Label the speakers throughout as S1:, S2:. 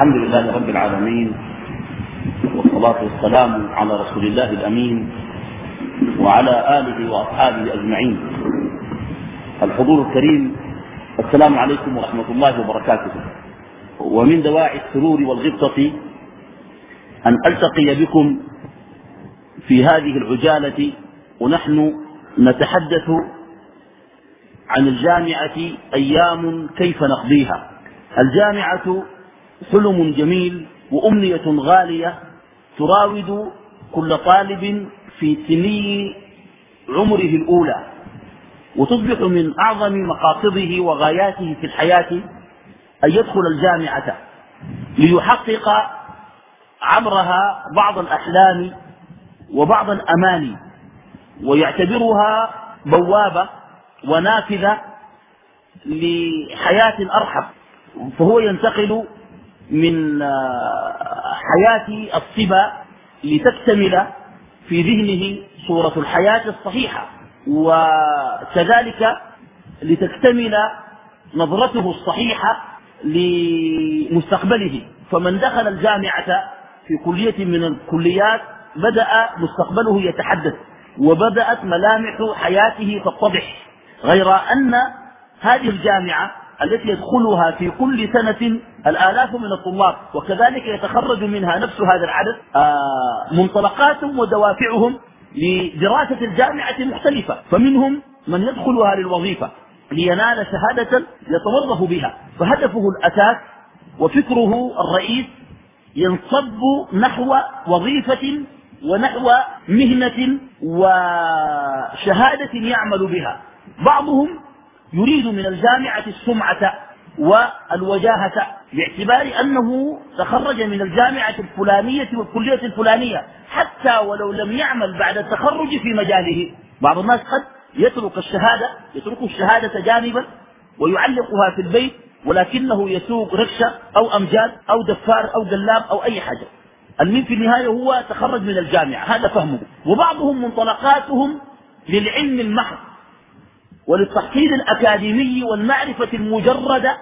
S1: الحمد لله رب العالمين والصلاة والسلام على رسول الله الأمين وعلى آله وأصحابه أجمعين. الحضور الكريم السلام عليكم ورحمة الله وبركاته. ومن دواعي السرور والغبطة أن ألتقي بكم في هذه العجالة ونحن نتحدث عن الجامعة أيام كيف نقضيها. الجامعة حلم جميل وأمنية غالية تراود كل طالب في سني عمره الأولى وتصبح من أعظم مقاصده وغاياته في الحياة أن يدخل الجامعة ليحقق عبرها بعض الأحلام وبعض الأماني ويعتبرها بوابة ونافذة لحياة أرحب فهو ينتقل من آه، حياة الصبا لتكتمل في ذهنه صورة الحياة الصحيحة وكذلك لتكتمل نظرته الصحيحة لمستقبله. فمن دخل الجامعة في كلية من الكليات بدأ مستقبله يتحدث وبدأت ملامح حياته تتضح. غير أن هذه الجامعة التي يدخلها في كل سنة الآلاف من الطلاب وكذلك يتخرج منها نفس هذا العدد آه، منطلقاتهم ودوافعهم لدراسة الجامعة مختلفة فمنهم من يدخلها للوظيفة لينال شهادة يتوظف بها فهدفه الأساس وفكره الرئيس ينصب نحو وظيفة ونحو مهنة وشهادة يعمل بها. بعضهم يريد من الجامعة السمعة والوجاهة باعتبار أنه تخرج من الجامعة الفلانية والكلية الفلانية حتى ولو لم يعمل بعد التخرج في مجاله. بعض الناس قد يترك الشهادة يترك الشهادة جانبا ويعلقها في البيت ولكنه يسوق ركشة أو أمجاد أو دفار أو قلاب أو أي حاجة. المين في النهاية هو تخرج من الجامعة هذا فهمه. وبعضهم منطلقاتهم للعلم المحض. وللتحصيل الأكاديمي والمعرفة المجردة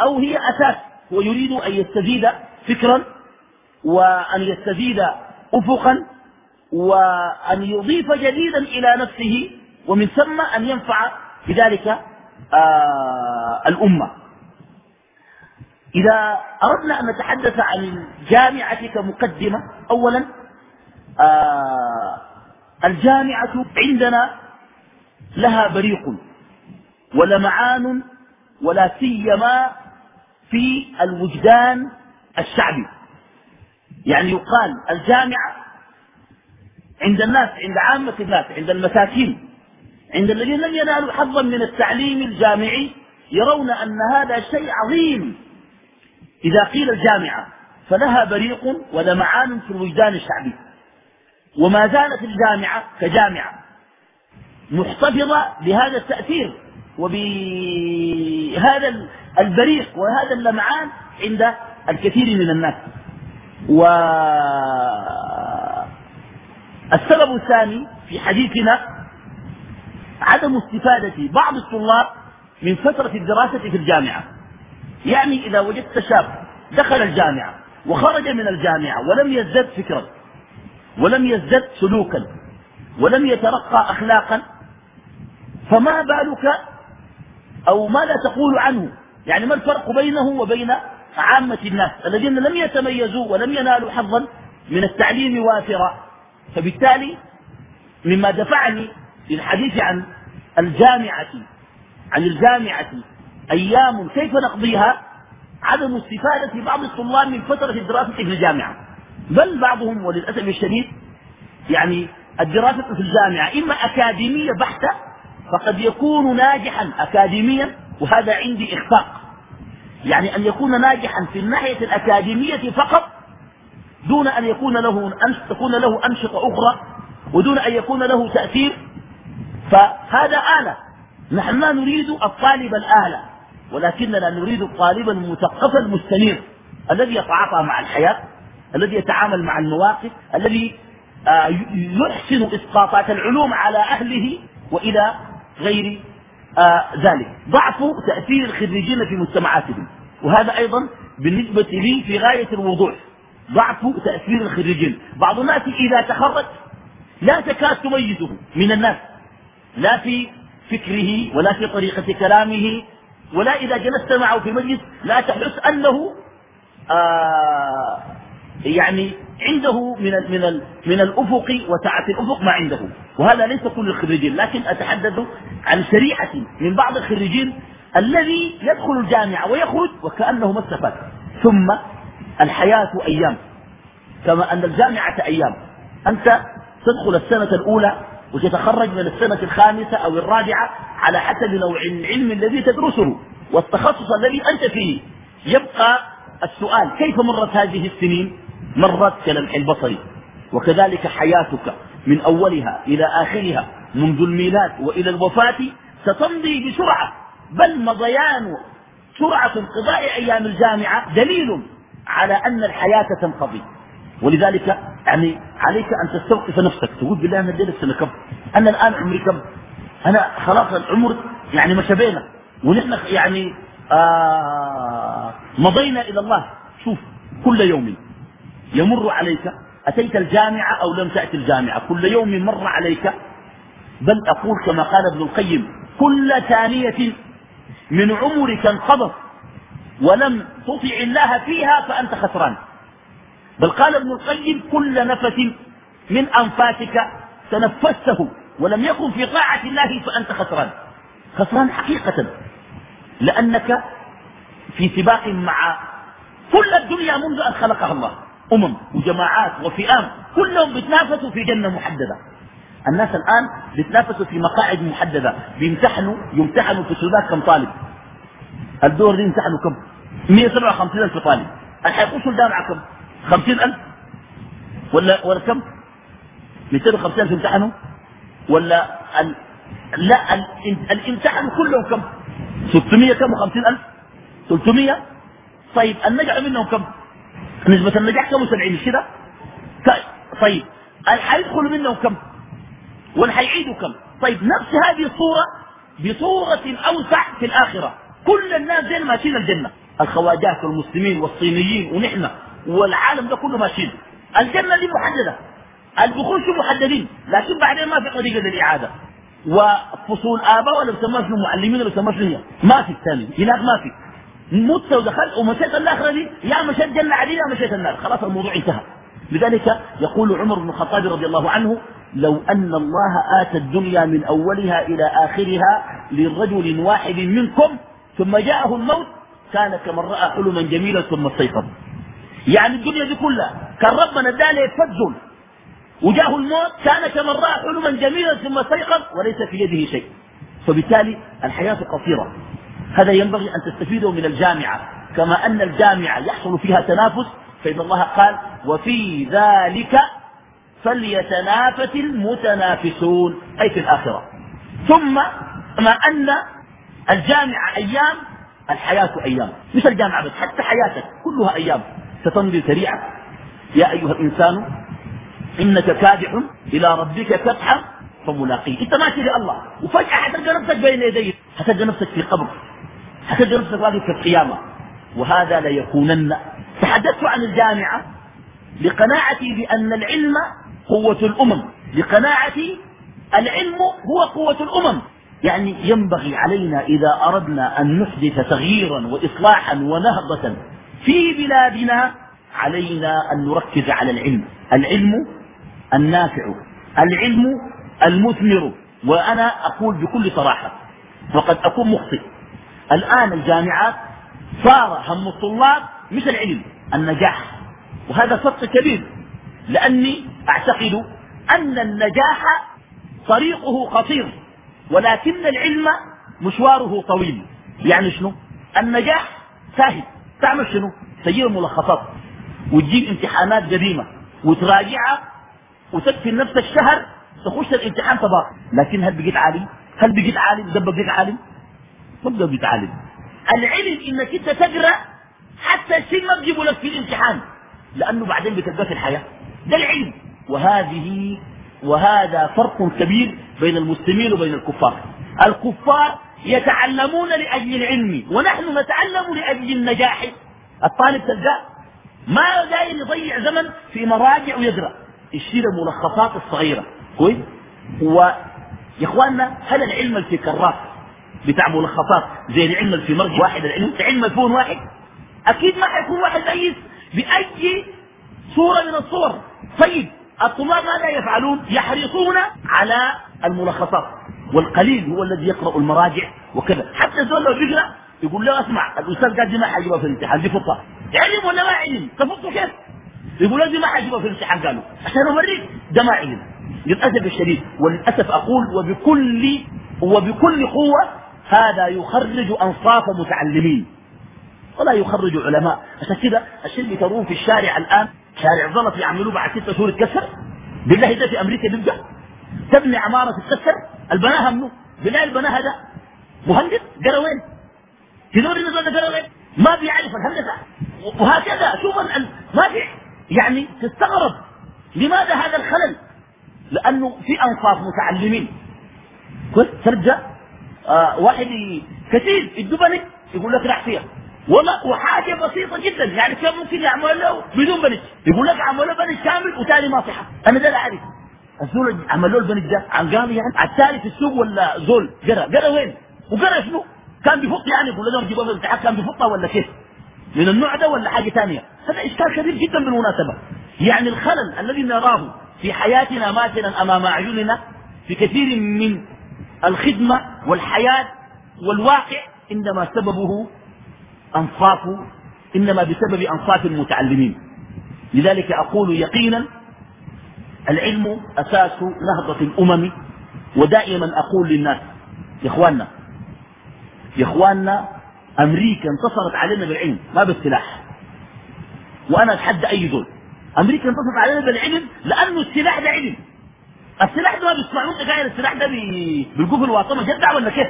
S1: أو هي أساس هو يريد أن يستزيد فكرا وأن يستزيد أفقا وأن يضيف جديدا إلى نفسه ومن ثم أن ينفع بذلك آه الأمة. إذا أردنا أن نتحدث عن الجامعة كمقدمة أولا آه الجامعة عندنا لها بريق ولمعان ولا سيما في الوجدان الشعبي. يعني يقال الجامعة عند الناس عند عامة الناس عند المساكين عند الذين لم ينالوا حظا من التعليم الجامعي يرون أن هذا شيء عظيم. إذا قيل الجامعة فلها بريق ولمعان في الوجدان الشعبي. وما زالت الجامعة كجامعة. محتفظة بهذا التأثير وبهذا البريق وهذا اللمعان عند الكثير من الناس. والسبب الثاني في حديثنا عدم استفادة بعض الطلاب من فترة الدراسة في الجامعة. يعني إذا وجدت شاب دخل الجامعة وخرج من الجامعة ولم يزدد فكرا ولم يزدد سلوكا ولم يترقى أخلاقا فما بالك أو ماذا تقول عنه؟ يعني ما الفرق بينه وبين عامة الناس؟ الذين لم يتميزوا ولم ينالوا حظا من التعليم وافرا. فبالتالي مما دفعني للحديث عن الجامعة عن الجامعة أيام كيف نقضيها؟ عدم استفادة بعض الطلاب من فترة الدراسة في الجامعة. بل بعضهم وللأسف الشديد يعني الدراسة في الجامعة إما أكاديمية بحتة فقد يكون ناجحا أكاديميا وهذا عندي إخفاق. يعني أن يكون ناجحا في الناحية الأكاديمية فقط دون أن يكون له تكون له أنشطة أخرى ودون أن يكون له تأثير. فهذا آلة. نحن لا نريد الطالب الآلة ولكننا نريد الطالب المثقف المستنير الذي يتعاطى مع الحياة الذي يتعامل مع المواقف الذي يحسن إسقاطات العلوم على أهله وإلى غير آه ذلك. ضعف تأثير الخريجين في مجتمعاتهم. وهذا أيضا بالنسبة لي في غاية الوضوح. ضعف تأثير الخريجين. بعض الناس إذا تخرج لا تكاد تميزه من الناس. لا في فكره ولا في طريقة كلامه ولا إذا جلست معه في مجلس لا تحس أنه آه يعني عنده من ال من ال من الأفق وسعه الأفق ما عنده. وهذا ليس كل الخريجين لكن أتحدث عن شريعة من بعض الخريجين الذي يدخل الجامعة ويخرج وكأنه ما استفاد ثم الحياة أيام كما أن الجامعة أيام. أنت تدخل السنة الأولى وتتخرج من السنة الخامسة أو الرابعة على حسب نوع العلم الذي تدرسه والتخصص الذي أنت فيه. يبقى السؤال كيف مرت هذه السنين؟ مرت كلمح البصر وكذلك حياتك من أولها إلى آخرها منذ الميلاد وإلى الوفاة ستمضي بسرعة. بل مضيان سرعة انقضاء أيام الجامعة دليل على أن الحياة تنقضي. ولذلك يعني عليك أن تستوقف نفسك. تقول بالله أنا جلس سنة كم؟ أنا الآن عمري كم؟ أنا خلاص العمر يعني مشى بينا. ونحن يعني آه مضينا إلى الله. شوف كل يوم. يمر عليك أتيت الجامعة أو لم تأتي الجامعة؟ كل يوم مر عليك. بل أقول كما قال ابن القيم كل ثانية من عمرك انقضت ولم تطع الله فيها فأنت خسران. بل قال ابن القيم كل نفس من أنفاسك تنفسته ولم يكن في طاعة الله فأنت خسران. خسران حقيقة لأنك في سباق مع كل الدنيا منذ أن خلقها الله. أمم وجماعات وفئام كلهم بيتنافسوا في جنة محددة. الناس الآن بيتنافسوا في مقاعد محددة. بيمتحنوا يمتحنوا في السودان كم طالب؟ الدور دي يمتحنوا كم؟ 157 ألف طالب. اللي حيخشوا الجامعة كم؟ 50 ألف؟ ولا ولا كم؟ 250 ألف يمتحنوا؟ ولا ال... لا ال... الامتحان كلهم كم؟ 600 كم و50 ألف؟ 300 طيب النجح منهم كم؟ نسبة النجاح كم وسبعين كده؟ طيب حيدخلوا منهم كم؟ والحيعيدوا كم؟ طيب نفس هذه الصورة بصورة أوسع في الآخرة. كل الناس زي ماشيين الجنة. الخواجات والمسلمين والصينيين ونحن والعالم ده كله ماشيين. الجنة دي محددة. البخول محددين؟ لكن بعدين ما في طريقة للإعادة. وفصول آباء ولا بسموها شنو؟ معلمين ولا بسموها ما في الثاني. هناك ما في. مت ودخلت ومشيت الآخرة دي يا مشيت جنة عادية يا مشيت النار. خلاص الموضوع انتهى. لذلك يقول عمر بن الخطاب رضي الله عنه لو أن الله آتى الدنيا من أولها إلى آخرها لرجل واحد منكم ثم جاءه الموت كان كمن رأى حلما جميلا ثم استيقظ. يعني الدنيا دي كلها كان ربنا اداله يتفضل وجاءه الموت كان كمن رأى حلما جميلا ثم استيقظ وليس في يده شيء. فبالتالي الحياة قصيرة. هذا ينبغي أن تستفيدوا من الجامعة. كما أن الجامعة يحصل فيها تنافس فإن الله قال وفي ذلك فليتنافس المتنافسون أي في الآخرة. ثم كما أن الجامعة أيام الحياة أيام. مش الجامعة بس حتى حياتك كلها أيام. ستمضي سريعة يا أيها الإنسان إنك كادح إلى ربك كدحا فملاقيه. أنت ماشي لله. وفجأة حتلقى نفسك بين يديه. حتلقى نفسك في قبر. حتلقى نفسك واقف في القيامة. وهذا ليكونن تحدثت عن الجامعة لقناعتي بأن العلم قوة الأمم. لقناعتي العلم هو قوة الأمم. يعني ينبغي علينا إذا أردنا أن نحدث تغييرا وإصلاحا ونهضة في بلادنا علينا أن نركز على العلم. العلم النافع. العلم المثمر. وأنا أقول بكل صراحة وقد أكون مخطئ. الآن الجامعات صار هم الطلاب مش العلم النجاح. وهذا فرق كبير. لأني أعتقد أن النجاح طريقه قصير ولكن العلم مشواره طويل. يعني شنو؟ النجاح سهل تعمل شنو؟ تجيب ملخصات وتجيب امتحانات قديمة وتراجعها وتكفي نفسك شهر تخش الامتحان تبار لكن هل بقيت عالم؟ هل بقيت عالم؟ ده بقيت عالم؟ بقيت عالم العلم إنك أنت تقرأ حتى الشيء ما تجيبه لك في الامتحان. لأنه بعدين بتلقاه في الحياة. ده العلم. وهذه وهذا فرق كبير بين المسلمين وبين الكفار. الكفار يتعلمون لأجل العلم. ونحن نتعلم لأجل النجاح. الطالب تلقاه ما داير يضيع زمن في مراجع ويقرأ. يشتري الملخصات الصغيرة. كويس؟ و يا إخواننا هل العلم اللي بتاع ملخصات زي العلم في مرجع واحد العلم علم يكون واحد. أكيد ما حيكون واحد ميز بأي صورة من الصور. طيب الطلاب ماذا يفعلون؟ يحرصون على الملخصات. والقليل هو الذي يقرأ المراجع وكذا. حتى الزول لو بيقرأ يقول له اسمع الأستاذ قال دي ما حيجيبها في الامتحان دي فطه علم ولا ما علم؟ تفطه كيف؟ يقول له دي ما حيجيبها في الامتحان قالوا. عشان أوريك ده ما علم. للأسف الشديد وللأسف أقول وبكل وبكل قوة هذا يخرج أنصاف متعلمين. ولا يخرج علماء. عشان كده الشيء اللي تروه في الشارع الآن شارع زلط يعملوه بعد ستة شهور يتكسر. بالله ده في أمريكا بيبقى تبني عمارة تتكسر. البناها منه بالله البناها ده. مهندس؟ قرا وين؟ تدور النزول ده وين؟ ما بيعرف الهندسة. وهكذا. شوف ما في يعني تستغرب. لماذا هذا الخلل؟ لأنه في أنصاف متعلمين. ترجع. آه واحد كثير الدبنك يقول لك راح فيها. والله وحاجة بسيطة جدا. يعني كان ممكن يعمل له؟ بدون بنج يقول لك عمل له بنج كامل وتالي ما صحة أنا ده لا أعرف الزول عمل له البنج ده عن قال يعني؟ التالي في السوق ولا زول؟ قرأ. قرأ وين؟ وقرأ شنو؟ كان بيفط يعني؟ يقول لهم جيبوا الامتحان كان بيفطها ولا كيف؟ من النوع ده ولا حاجة ثانية هذا إشكال كبير جدا بالمناسبة. يعني الخلل الذي نراه في حياتنا ماثلا أمام أعيننا في كثير من الخدمة والحياة والواقع إنما سببه أنصاف إنما بسبب أنصاف المتعلمين. لذلك أقول يقينا العلم أساس نهضة الأمم ودائما أقول للناس يا إخواننا يا إخواننا أمريكا انتصرت علينا بالعلم ما بالسلاح. وأنا أتحدى أي دول أمريكا انتصرت علينا بالعلم لأنه السلاح ده علم. السلاح ده بيصنعوه انت قايل السلاح ده بالقفل الواطمة جدع ولا كيف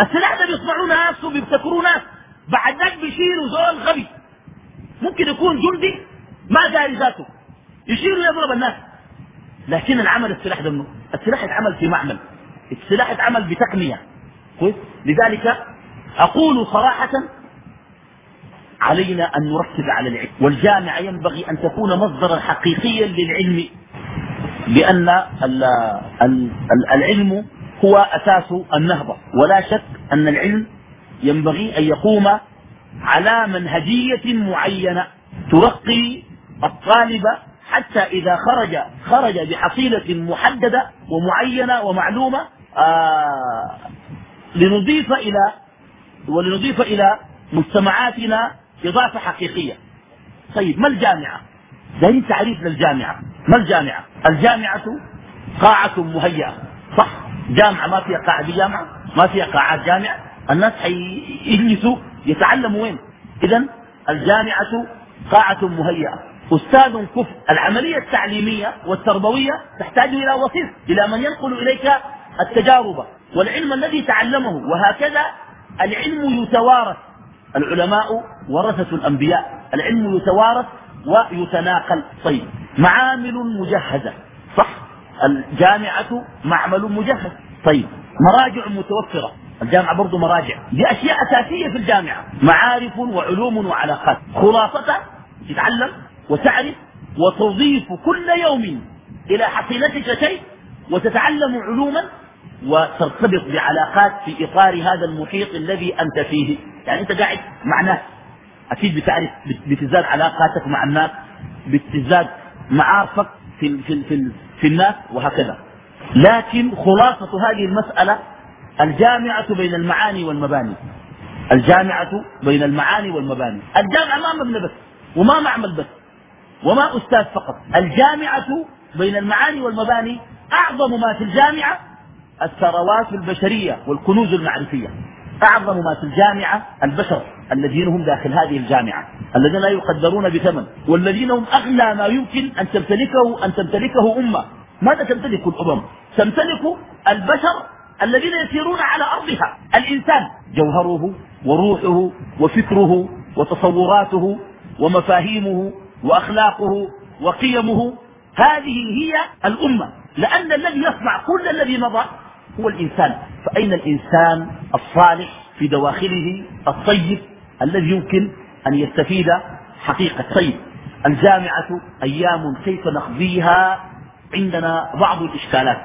S1: السلاح ده بيصنعوه ناس وبيبتكروه ناس. بعد ذاك بيشيلوا زول غبي. ممكن يكون جندي ما داري ذاته. يشيل ويضرب الناس. لكن العمل السلاح ده منه السلاح اتعمل في معمل. السلاح اتعمل بتقنية. كويس؟ لذلك أقول صراحة علينا أن نركز على العلم. والجامعة ينبغي أن تكون مصدرا حقيقيا للعلم. لأن العلم هو أساس النهضة. ولا شك أن العلم ينبغي أن يقوم على منهجية معينة ترقي الطالب حتى إذا خرج خرج بحصيلة محددة ومعينة ومعلومة آه لنضيف إلى ولنضيف إلى مجتمعاتنا إضافة حقيقية. طيب ما الجامعة؟ دايرين تعريف للجامعة؟ ما الجامعة؟ الجامعة قاعة مهيئة. صح. جامعة ما فيها قاعة بجامعة ما فيها قاعات جامعة. الناس حيجلسوا يتعلموا وين؟ اذا الجامعة قاعة مهيئة. أستاذ كفء العملية التعليمية والتربوية تحتاج إلى وسيط إلى من ينقل إليك التجارب. والعلم الذي تعلمه وهكذا العلم يتوارث. العلماء ورثة الأنبياء. العلم يتوارث ويتناقل. طيب معامل مجهزة صح؟ الجامعة معمل مجهز. طيب مراجع متوفرة الجامعة برضو مراجع. دي أشياء أساسية في الجامعة معارف وعلوم وعلاقات. خلاصة تتعلم وتعرف وتضيف كل يوم إلى حصيلتك شيء وتتعلم علوما وترتبط بعلاقات في إطار هذا المحيط الذي أنت فيه. يعني أنت قاعد مع ناس أكيد بتعرف بتزداد علاقاتك مع الناس بتزداد معارفك في, في, في, في الناس وهكذا. لكن خلاصة هذه المسألة الجامعة بين المعاني والمباني. الجامعة بين المعاني والمباني. الجامعة ما مبنى بس وما معمل بس وما أستاذ فقط. الجامعة بين المعاني والمباني أعظم ما في الجامعة الثروات البشرية والكنوز المعرفية. أعظم ما في الجامعة البشر. الذين هم داخل هذه الجامعة الذين لا يقدرون بثمن والذين هم أغلى ما يمكن أن تمتلكه أن تمتلكه أمة. ماذا تمتلك الأمم؟ تمتلك البشر الذين يسيرون على أرضها. الإنسان جوهره وروحه وفكره وتصوراته ومفاهيمه وأخلاقه وقيمه هذه هي الأمة. لأن الذي يصنع كل الذي مضى هو الإنسان. فأين الإنسان الصالح في دواخله الطيب الذي يمكن أن يستفيد حقيقة. طيب الجامعة أيام كيف نقضيها؟ عندنا بعض الإشكالات.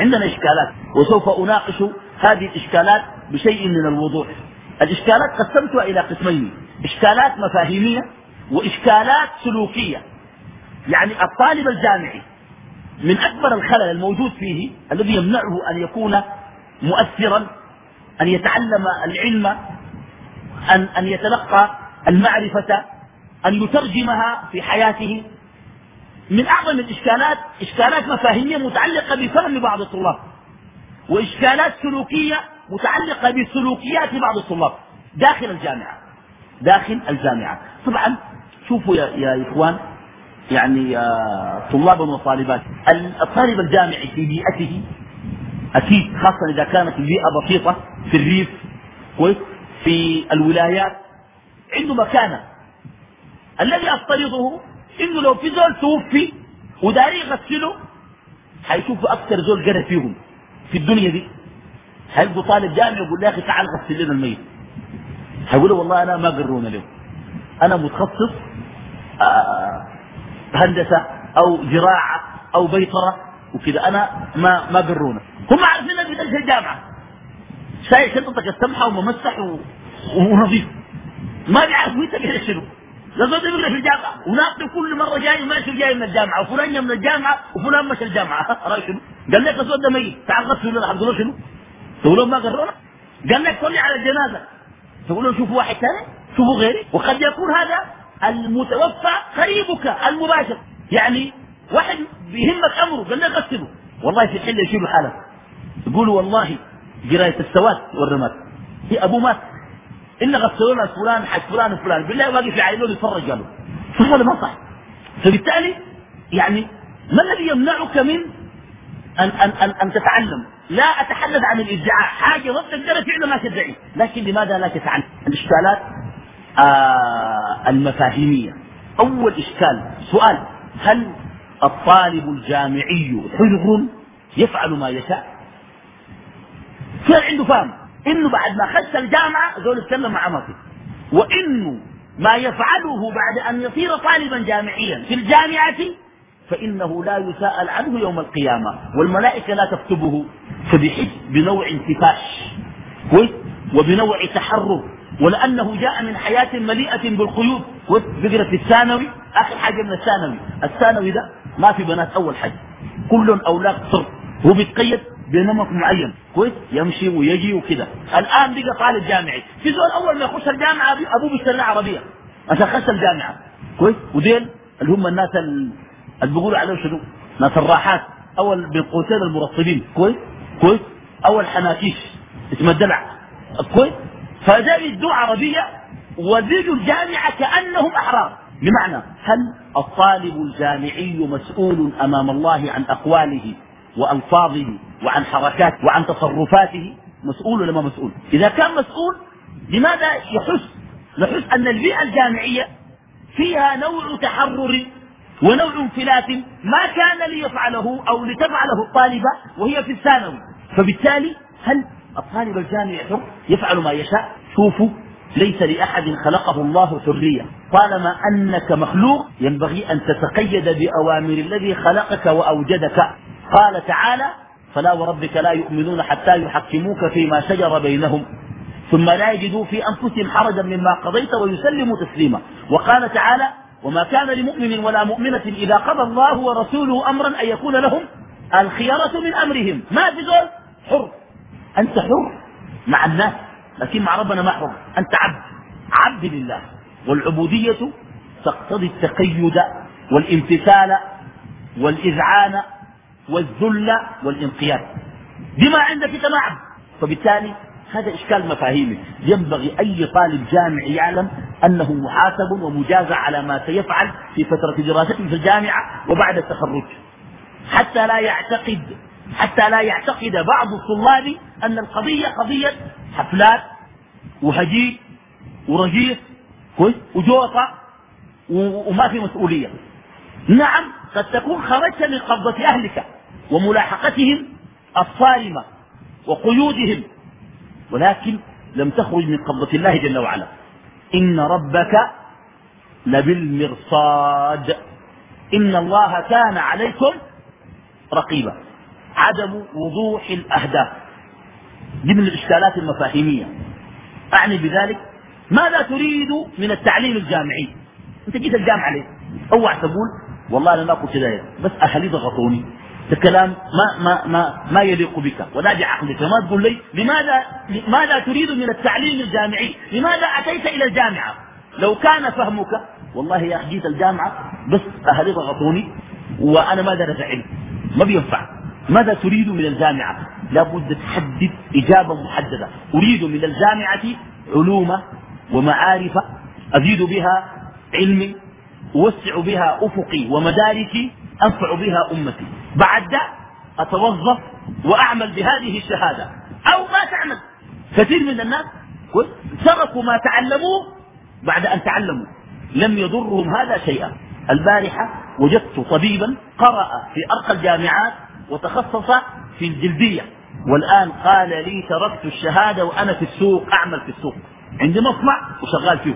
S1: عندنا إشكالات وسوف أناقش هذه الإشكالات بشيء من الوضوح. الإشكالات قسمتها إلى قسمين إشكالات مفاهيمية وإشكالات سلوكية. يعني الطالب الجامعي من أكبر الخلل الموجود فيه الذي يمنعه أن يكون مؤثرا أن يتعلم العلم أن, أن يتلقى المعرفة أن يترجمها في حياته. من أعظم الإشكالات إشكالات مفاهيمية متعلقة بفهم بعض الطلاب وإشكالات سلوكية متعلقة بسلوكيات بعض الطلاب داخل الجامعة. داخل الجامعة. طبعا شوفوا يا, يا إخوان يعني طلابا وطالبات الطالب الجامعي في بيئته أكيد خاصة إذا كانت البيئة بسيطة في الريف في الولايات عنده مكانة. الذي أفترضه إنه لو في زول توفي وداري يغسله حيشوفوا أكثر زول قرى فيهم في الدنيا دي. هيلقوا طالب جامعي يقول يا أخي تعال غسل لنا الميت هيقول له والله أنا ما قرونا له أنا متخصص آه هندسة أو زراعة أو بيطرة وكذا. أنا ما ما قرونا هم عارفين انك بتمشي الجامعة. شايل شنطتك السمحة وممسح ونظيف. ما بيعرفوا انت كده شنو لازم يبقى في الجامعة. وناقل كل مرة جاي وماشي جاي من الجامعة. وفلان من الجامعة وفلان مشى الجامعة. رأي شنو؟ قال لك الزول ده ميت. تعال لنا تقول له شنو؟ تقول له ما قرونا قال لك صلي على الجنازة. تقول له شوفوا واحد ثاني شوفوا غيري. وقد يكون هذا المتوفى قريبك المباشر. يعني واحد بيهمك أمره. قال لك غسله والله في الحل يشيلوا حالك. يقولوا والله قرايه السواد والرماد. هي ابوه مات إن غسلونا فلان حق فلان وفلان. بالله واقف يعينون يتفرج قالوا. ولا ما صح. فبالتالي يعني ما الذي يمنعك من أن, أن, أن, أن تتعلم؟ لا أتحدث عن الإبداع حاجة ما تقدر فعلا ما تدعي. لكن لماذا لا تتعلم الإشكالات آه المفاهيمية. أول إشكال سؤال. هل الطالب الجامعي حر يفعل ما يشاء؟ كان عنده فهم إنه بعد ما خش الجامعة زول يتكلم مع مصر وإنه ما يفعله بعد أن يصير طالبا جامعيا في الجامعة فإنه لا يساءل عنه يوم القيامة والملائكة لا تكتبه فبحس بنوع انتفاش وبنوع تحرر ولأنه جاء من حياة مليئة بالقيود بقرة الثانوي آخر حاجة من الثانوي. الثانوي ده ما في بنات أول حاجة كل أولاد صر هو بيتقيد بنمط معين. كويس يمشي ويجي وكده. الآن بقى طالب جامعي. في زول أول ما يخش الجامعة أبوه بيشتري عربية. عشان خش الجامعة. كويس وديل اللي هم الناس اللي بيقولوا عليهم شنو؟ ناس الراحات. أول بين قوسين المرطبين. كويس كويس أول حناكيش. اسم الدلع. كويس فجاء يدوا عربية وزيجوا الجامعة كأنهم أحرار. بمعنى هل الطالب الجامعي مسؤول أمام الله عن أقواله وألفاظه وعن حركاته وعن تصرفاته مسؤول ولا ما مسؤول؟ إذا كان مسؤول لماذا يحس؟ نحس أن البيئة الجامعية فيها نوع تحرر ونوع انفلات ما كان ليفعله أو لتفعله الطالبة وهي في الثانوي. فبالتالي هل الطالب الجامعي حر يفعل ما يشاء. شوفوا ليس لأحد خلقه الله حرية. طالما أنك مخلوق ينبغي أن تتقيد بأوامر الذي خلقك وأوجدك. قال تعالى فلا وربك لا يؤمنون حتى يحكموك فيما شجر بينهم ثم لا يجدوا في أنفسهم حرجا مما قضيت ويسلموا تسليما. وقال تعالى وما كان لمؤمن ولا مؤمنة إذا قضى الله ورسوله أمرا أن يكون لهم الخيرة من أمرهم. ما في دول حر. أنت حر مع الناس لكن مع ربنا ما حر. أنت عبد عبد لله. والعبودية تقتضي التقيد والامتثال والإذعان والذل والانقياد. بما عندك انت فبالتالي هذا إشكال مفاهيمي. ينبغي أي طالب جامع يعلم أنه محاسب ومجازى على ما سيفعل في فترة دراسته في الجامعة وبعد التخرج. حتى لا يعتقد حتى لا يعتقد بعض الطلاب أن القضية قضية حفلات وهجيج ورجيق وجوطة وما في مسؤولية. نعم قد تكون خرجت من قبضة أهلك وملاحقتهم الصارمة وقيودهم ولكن لم تخرج من قبضة الله جل وعلا. إن ربك لبالمرصاد. إن الله كان عليكم رقيبا. عدم وضوح الأهداف. دي من الإشكالات المفاهيمية. أعني بذلك ماذا تريد من التعليم الجامعي؟ أنت جيت الجامعة ليه؟ أوعى تقول والله أنا ما كنت داير بس أهلي ضغطوني. الكلام ما ما ما ما يليق بك. ولا بعقلك ما تقول لي لماذا ماذا تريد من التعليم الجامعي؟ لماذا أتيت إلى الجامعة؟ لو كان فهمك والله يا أخي جيت الجامعة بس أهلي ضغطوني وأنا ما درس علم. ما بينفع. ماذا تريد من الجامعة؟ لا بد تحدد إجابة محددة. أريد من الجامعة علوم ومعارف. أزيد بها علمي. أوسع بها أفقي ومداركي أنفع بها أمتي. بعد ده أتوظف وأعمل بهذه الشهادة. أو ما تعمل. كثير من الناس تركوا ما تعلموه بعد أن تعلموا. لم يضرهم هذا شيئا. البارحة وجدت طبيبا قرأ في أرقى الجامعات وتخصص في الجلدية. والآن قال لي تركت الشهادة وأنا في السوق أعمل في السوق. عندي مصنع وشغال فيه.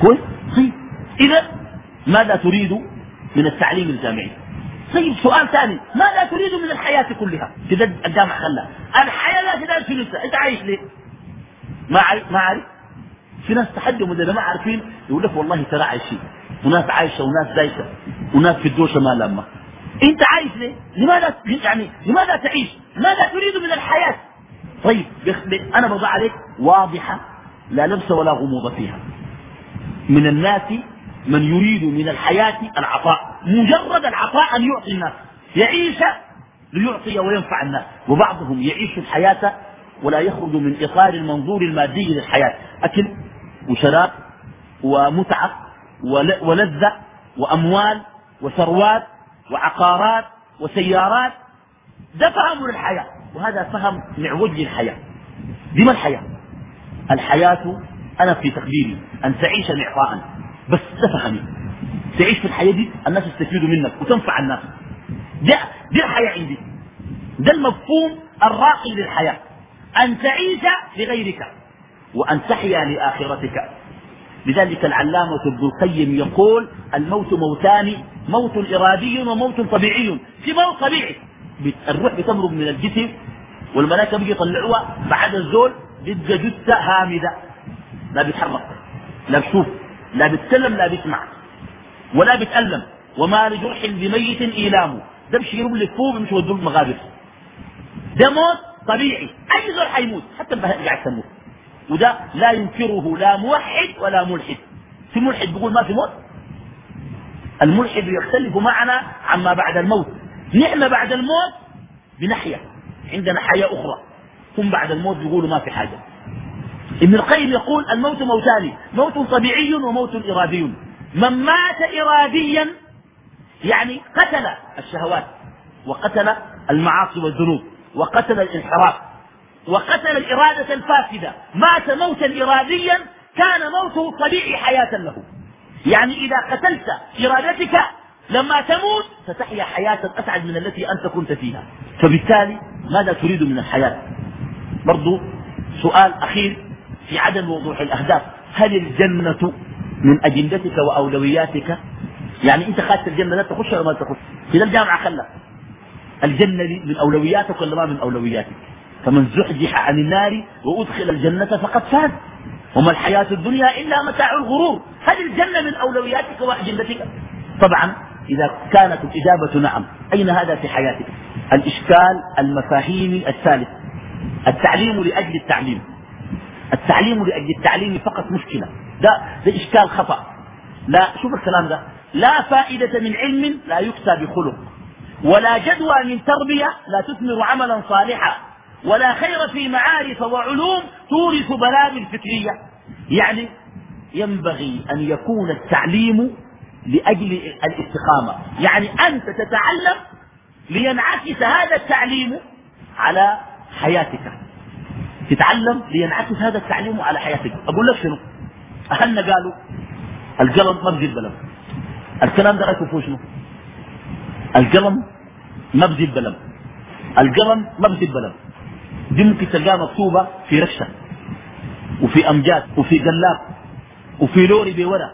S1: كويس طيب إذا ماذا تريد من التعليم الجامعي؟ طيب سؤال ثاني ماذا تريد من الحياة كلها؟ كده الجامعة خلاها الحياة لا تدار في لسه أنت عايش ليه؟ ما عارف ما عارف. في ناس تحدهم اذا ما عارفين. يقول لك والله ترى عايشين. وناس عايشة وناس زايته وناس في الدوشة ما لما أنت عايش ليه؟ لماذا يعني لماذا تعيش؟ ماذا تريد من الحياة؟ طيب أنا بضع عليك واضحة لا لبس ولا غموض فيها. من الناس من يريد من الحياة العطاء مجرد العطاء أن يعطي الناس يعيش ليعطي وينفع الناس. وبعضهم يعيش الحياة ولا يخرج من إطار المنظور المادي للحياة. أكل وشراب ومتعة ولذة وأموال وثروات وعقارات وسيارات. ده فهم للحياة وهذا فهم معوج للحياة. دي ما الحياة؟ الحياة أنا في تقديري أن تعيش معطاء. بس ده فهمي تعيش في الحياة دي الناس يستفيدوا منك وتنفع الناس. دي, دي الحياة عندي. ده المفهوم الراقي للحياة. أن تعيش لغيرك وأن تحيا لآخرتك. لذلك العلامة ابن القيم يقول الموت موتان موت إرادي وموت طبيعي. في موت طبيعي. الروح بتمرق من الجسم والملائكة بيجي يطلعوها بعد الزول جثة هامدة. لا بيتحرك. لا بشوف لا بيتكلم لا بيسمع ولا بيتألم. وما لجرح بميت إيلامه ده بشي يرب لك فوق مش ودول مغابر. ده موت طبيعي. أي زول حيموت حتى البهائم قاعد تموت وده لا ينكره لا موحد ولا ملحد. في ملحد بيقول ما في موت؟ الملحد يختلف معنا عما بعد الموت. نحن بعد الموت بنحيا عندنا حياة أخرى. هم بعد الموت بيقولوا ما في حاجة. ابن القيم يقول الموت موتان موت طبيعي وموت إرادي. من مات إراديا يعني قتل الشهوات وقتل المعاصي والذنوب وقتل الانحراف وقتل الإرادة الفاسدة. مات موتا إراديا كان موته طبيعي حياة له. يعني إذا قتلت إرادتك لما تموت ستحيا حياة أسعد من التي أنت كنت فيها. فبالتالي ماذا تريد من الحياة؟ برضو سؤال أخير. في عدم وضوح الأهداف. هل الجنة من أجندتك وأولوياتك؟ يعني أنت خدت الجنة لا تخش ولا ما تخش. في الجامعة خلى الجنة من أولوياتك ولا ما من أولوياتك؟ فمن زحزح عن النار وأدخل الجنة فقد فاز. وما الحياة الدنيا إلا متاع الغرور. هل الجنة من أولوياتك وأجندتك؟ طبعا إذا كانت الإجابة نعم. أين هذا في حياتك؟ الإشكال المفاهيمي الثالث. التعليم لأجل التعليم. التعليم لأجل التعليم فقط مشكلة. ده, ده إشكال خطأ. لا شوف الكلام ده. لا فائدة من علم لا يكسى بخلق. ولا جدوى من تربية لا تثمر عملا صالحا. ولا خير في معارف وعلوم تورث بلاغ الفكرية. يعني ينبغي أن يكون التعليم لأجل الاستقامة. يعني أنت تتعلم لينعكس هذا التعليم على حياتك. تتعلم لينعكس هذا التعليم على حياتك. أقول لك شنو؟ أهلنا قالوا القلم ما بزيد بلم. الكلام ده رأيكم فيه شنو؟ القلم ما بزيد بلم. القلم ما بزيد بلم. دي ممكن تلقاها مكتوبة في رشة وفي أمجاد وفي قلاب وفي لوري بورا.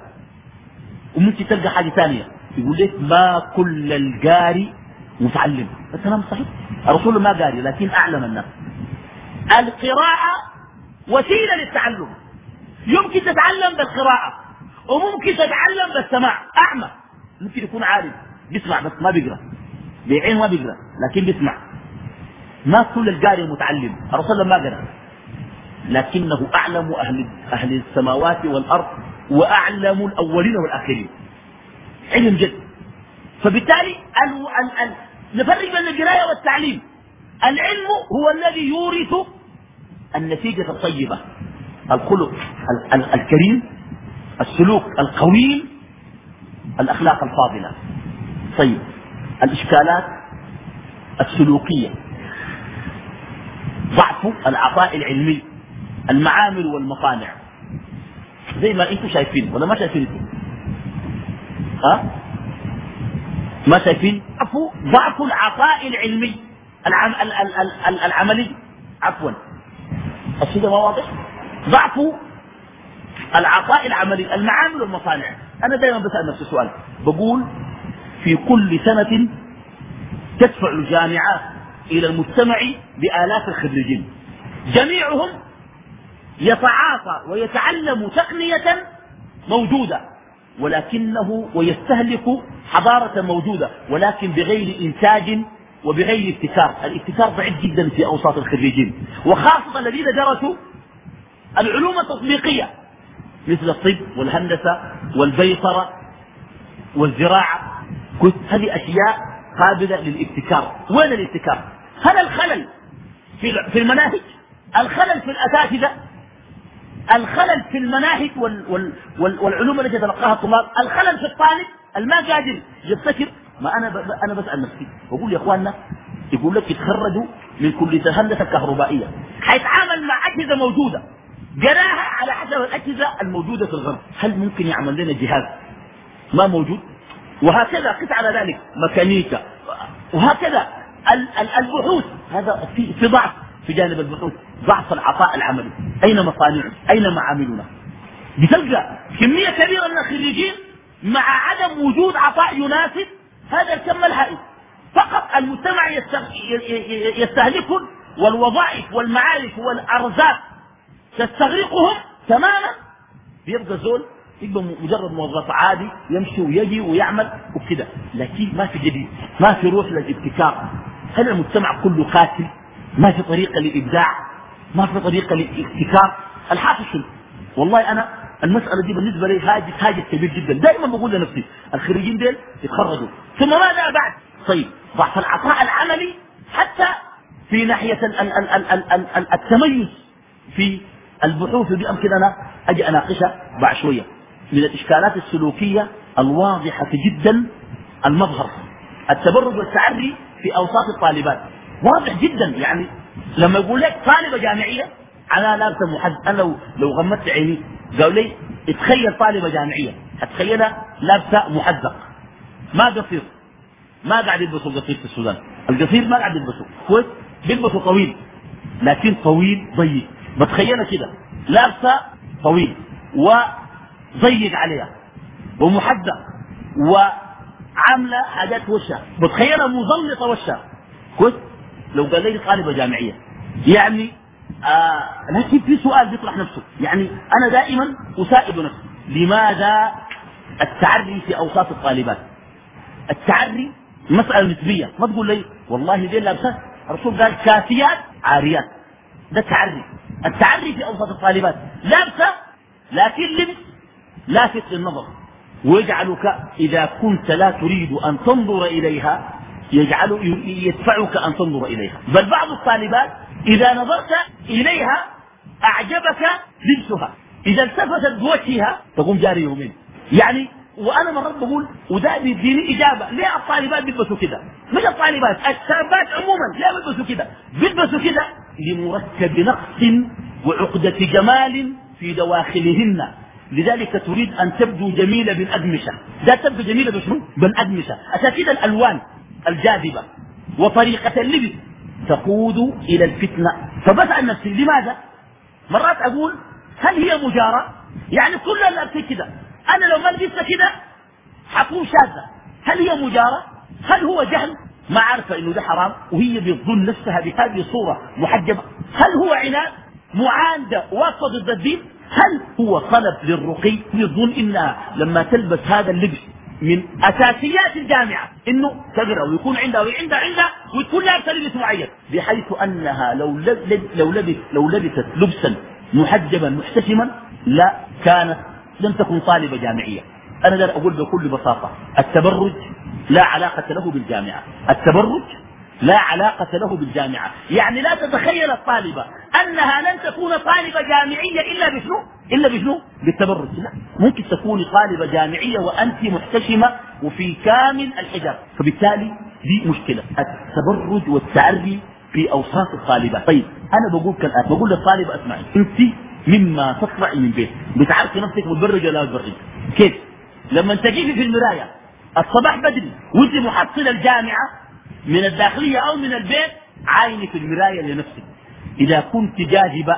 S1: وممكن تلقى حاجة ثانية. يقول لك ما كل القاري متعلم. الكلام صحيح. الرسول ما قاري لكن أعلم الناس. القراءة وسيلة للتعلم. يمكن تتعلم بالقراءة وممكن تتعلم بالسماع. أعمى. ممكن يكون عارف بيسمع بس ما بيقرأ. بعين ما بيقرأ لكن بيسمع. ما كل القارئ متعلم. الرسول ما قرأ لكنه أعلم أهل, أهل السماوات والأرض وأعلم الأولين والآخرين. علم جد. فبالتالي ال ال ال نفرق بين القراية والتعليم. العلم هو الذي يورث النتيجة الطيبة. الخلق الكريم السلوك القويم الأخلاق الفاضلة. طيب. الإشكالات السلوكية. ضعف العطاء العلمي. المعامل والمصانع. زي ما أنتم شايفين. ولا ما شايفين أنتم؟ ها؟ ما شايفين؟ ضعف العطاء العلمي. العم ال ال ال العملي. عفوا. الصيغه ما واضح؟ ضعف العطاء العملي المعامل والمصانع. أنا دائما بسأل نفس السؤال بقول في كل سنة تدفع الجامعات إلى المجتمع بآلاف الخريجين. جميعهم يتعاطى ويتعلم تقنية موجودة ولكنه ويستهلك حضارة موجودة ولكن بغير إنتاج وبغير ابتكار. الابتكار ضعيف جدا في أوساط الخريجين. وخاصة الذين درسوا العلوم التطبيقية مثل الطب والهندسة والبيطرة والزراعة. كل هذه أشياء قابلة للابتكار. وين الابتكار؟ هل الخلل في المناهج؟ الخلل في الأساتذة؟ الخلل في المناهج وال وال وال والعلوم التي يتلقاها الطلاب؟ الخلل في الطالب؟ الما قادر يبتكر ما أنا أنا بسأل نفسي بقول يا إخواننا يقول لك يتخرجوا من كلية الهندسة الكهربائية. حيتعامل مع أجهزة موجودة. قراها على حسب الأجهزة الموجودة في الغرب. هل ممكن يعمل لنا جهاز؟ ما موجود. وهكذا قس على ذلك. ميكانيكا. وهكذا البحوث. هذا في في ضعف. في جانب البحوث. ضعف العطاء العملي. أين مصانعنا أين معاملنا؟ بتلقى كمية كبيرة من الخريجين مع عدم وجود عطاء يناسب هذا الكم الهائل. فقط المجتمع يستهلكهم والوظائف والمعارف والأرزاق تستغرقهم تماما. بيبقى زول يبقى مجرد موظف عادي يمشي ويجي ويعمل وكده. لكن ما في جديد. ما في روح للابتكار. هل المجتمع كله قاتل؟ ما في طريقة للإبداع ما في طريقة للابتكار الحاصل والله أنا المسألة دي بالنسبة لي هاجس هاجس كبير جدا. دائما بقول لنفسي الخريجين ديل يتخرجوا. ثم ماذا بعد؟ طيب ضعف العطاء العملي حتى في ناحية التميز في البحوث. دي أمكن أنا أجي أناقشها بعد شوية. من الإشكالات السلوكية الواضحة جدا المظهر. التبرج والتعري في أوساط الطالبات. واضح جدا يعني لما يقول لك طالبة جامعية أنا لابسة محد أنا لو, لو غمضت عيني قالوا لي اتخيل طالبة جامعية. اتخيلها لابسة محدق ما قصير؟ ما قاعد يلبسوا القصير في السودان. القصير ما قاعد يلبسوا. كويس؟ بيلبسوا طويل. لكن طويل ضيق. بتخيلها كده. لابسة طويل. وضيق عليها. ومحدق وعاملة حاجات وشها. بتخيلها مظلطة وشها. كويس؟ لو قال لي طالبة جامعية. يعني آه لكن في سؤال بيطرح نفسه. يعني أنا دائما أسائل نفسي. لماذا التعري في أوساط الطالبات. التعري مسألة نسبية. ما تقول لي والله دي لابسة؟ الرسول قال كافيات عاريات. ده التعري التعري في أوساط الطالبات. لابسة لكن لبس لافت للنظر ويجعلك إذا كنت لا تريد أن تنظر إليها يجعل يدفعك أن تنظر إليها. بل بعض الطالبات إذا نظرت إليها أعجبك لبسها. إذا التفتت بوجهها تقوم جاري يومين. يعني وأنا مرات بقول وده بيديني إجابة. ليه الطالبات بيلبسوا كده؟ مش الطالبات الشابات عموما ليه بيلبسوا كده؟ بيلبسوا كده لمركب نقص وعقدة جمال في دواخلهن. لذلك تريد أن تبدو جميلة بالأقمشة لا تبدو جميلة بشنو؟ بالأقمشة عشان كده الألوان الجاذبة وطريقة اللبس تقود إلى الفتنة. فبسأل نفسي. لماذا؟ مرات أقول هل هي مجارة؟ يعني كل لابسة كده. أنا لو ما لبست كده حكون شاذة. هل هي مجارة؟ هل هو جهل؟ ما عارفة إنه ده حرام وهي بتظن نفسها بهذه الصورة محجبة. هل هو عناد؟ معاندة واقفة ضد الدين؟ هل هو طلب للرقي يظن إنها لما تلبس هذا اللبس من أساسيات الجامعة إنه تقرأ ويكون عندها وعندها عندها وتكون لابسة لبس معين بحيث أنها لو لو لبس لو لبست لبسا محجبا محتشما لا كانت لم تكن طالبة جامعية. أنا أقدر أقول بكل بساطة التبرج لا علاقة له بالجامعة. التبرج لا علاقة له بالجامعة. يعني لا تتخيل الطالبة أنها لن تكون طالبة جامعية إلا بشنو؟ إلا بشنو؟ بالتبرج. لا ممكن تكون طالبة جامعية وأنت محتشمة وفي كامل الحجاب. فبالتالي دي مشكلة. التبرج والتعري في أوساط الطالبة. طيب أنا بقول كالآن بقول للطالبة أسمعي. أنت مما تطلعي من بيت بتعرفي نفسك متبرجة ولا متبرجة كيف؟ لما تجيبي في المراية الصباح بدري وانت محصلة الجامعة من الداخلية أو من البيت عايني في المراية لنفسك. إذا كنت جاذبة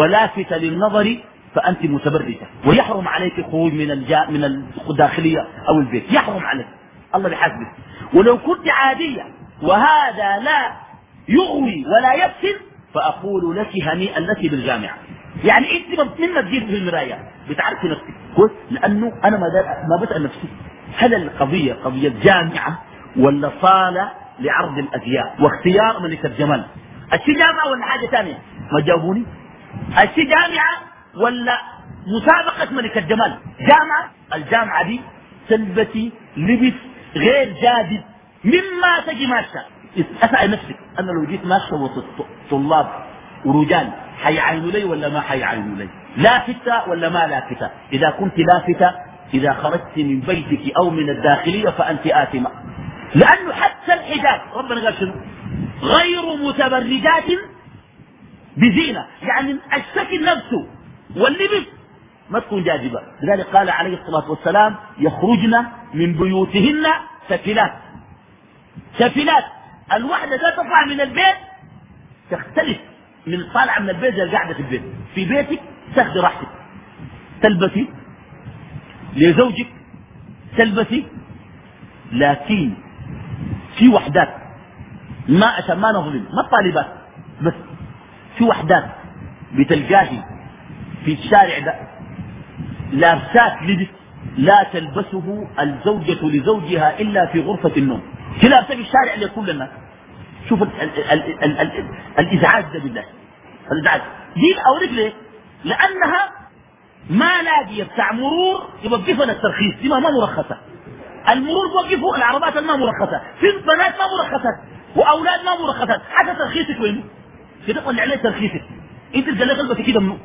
S1: ولافتة للنظر فأنت متبرجة. ويحرم عليك الخروج من الجا من الداخلية أو البيت. يحرم عليك. الله بحسبك ولو كنت عادية وهذا لا يغوي ولا يفتن فأقول لك هنيئا لك بالجامعة. يعني إنت مما تجيب في المراية بتعرفي نفسك. كويس؟ لأنه أنا ما, ما بسأل نفسي. هل القضية قضية جامعة ولا صالة لعرض الأزياء واختيار ملك الجمال. الشيء جامعة ولا حاجة ثانية ما جاوبوني. الشيء جامعة ولا مسابقة ملك الجمال؟ جامعة. الجامعة دي تلبسي لبس غير جاذب مما تجي ماشة أسأل نفسك أنا لو جيت ماشة وسط طلاب ورجال حيعينوا لي ولا ما حيعينوا لي؟ لافتة ولا ما لافتة إذا كنت لافتة إذا خرجت من بيتك أو من الداخلية فأنت آثمة لأنه حتى الحجاب ربنا قال شنو؟ غير متبرجات بزينة. يعني الشكل نفسه واللبس ما تكون جاذبة. لذلك قال عليه الصلاة والسلام يخرجن من بيوتهن سفلات. سفلات. الوحدة لا تطلع من البيت تختلف. من طالعة من البيت القاعدة في البيت. في بيتك تاخذي راحتك. تلبسي لزوجك. تلبسي. لكن في وحدات ما عشان ما نظلم. ما الطالبات. بس في وحدات بتلقاهي في الشارع ده. لابسات لبس. لا تلبسه الزوجة لزوجها إلا في غرفة النوم. في لابسة في الشارع لكل الناس. شوف ال ال ال ال ال الإزعاج ده بالله. الإزعاج. دي أوريك ليه؟ لأنها ما لاقية بتاع مرور يوقفها للترخيص دي ما مرخصة. المرور بوقفوا العربات ما مرخصة. في بنات ما مرخصات وأولاد ما مرخصات حتى ترخيصك وينه كده طلع عليه ترخيصك. انت تقلت قلبك كده منه.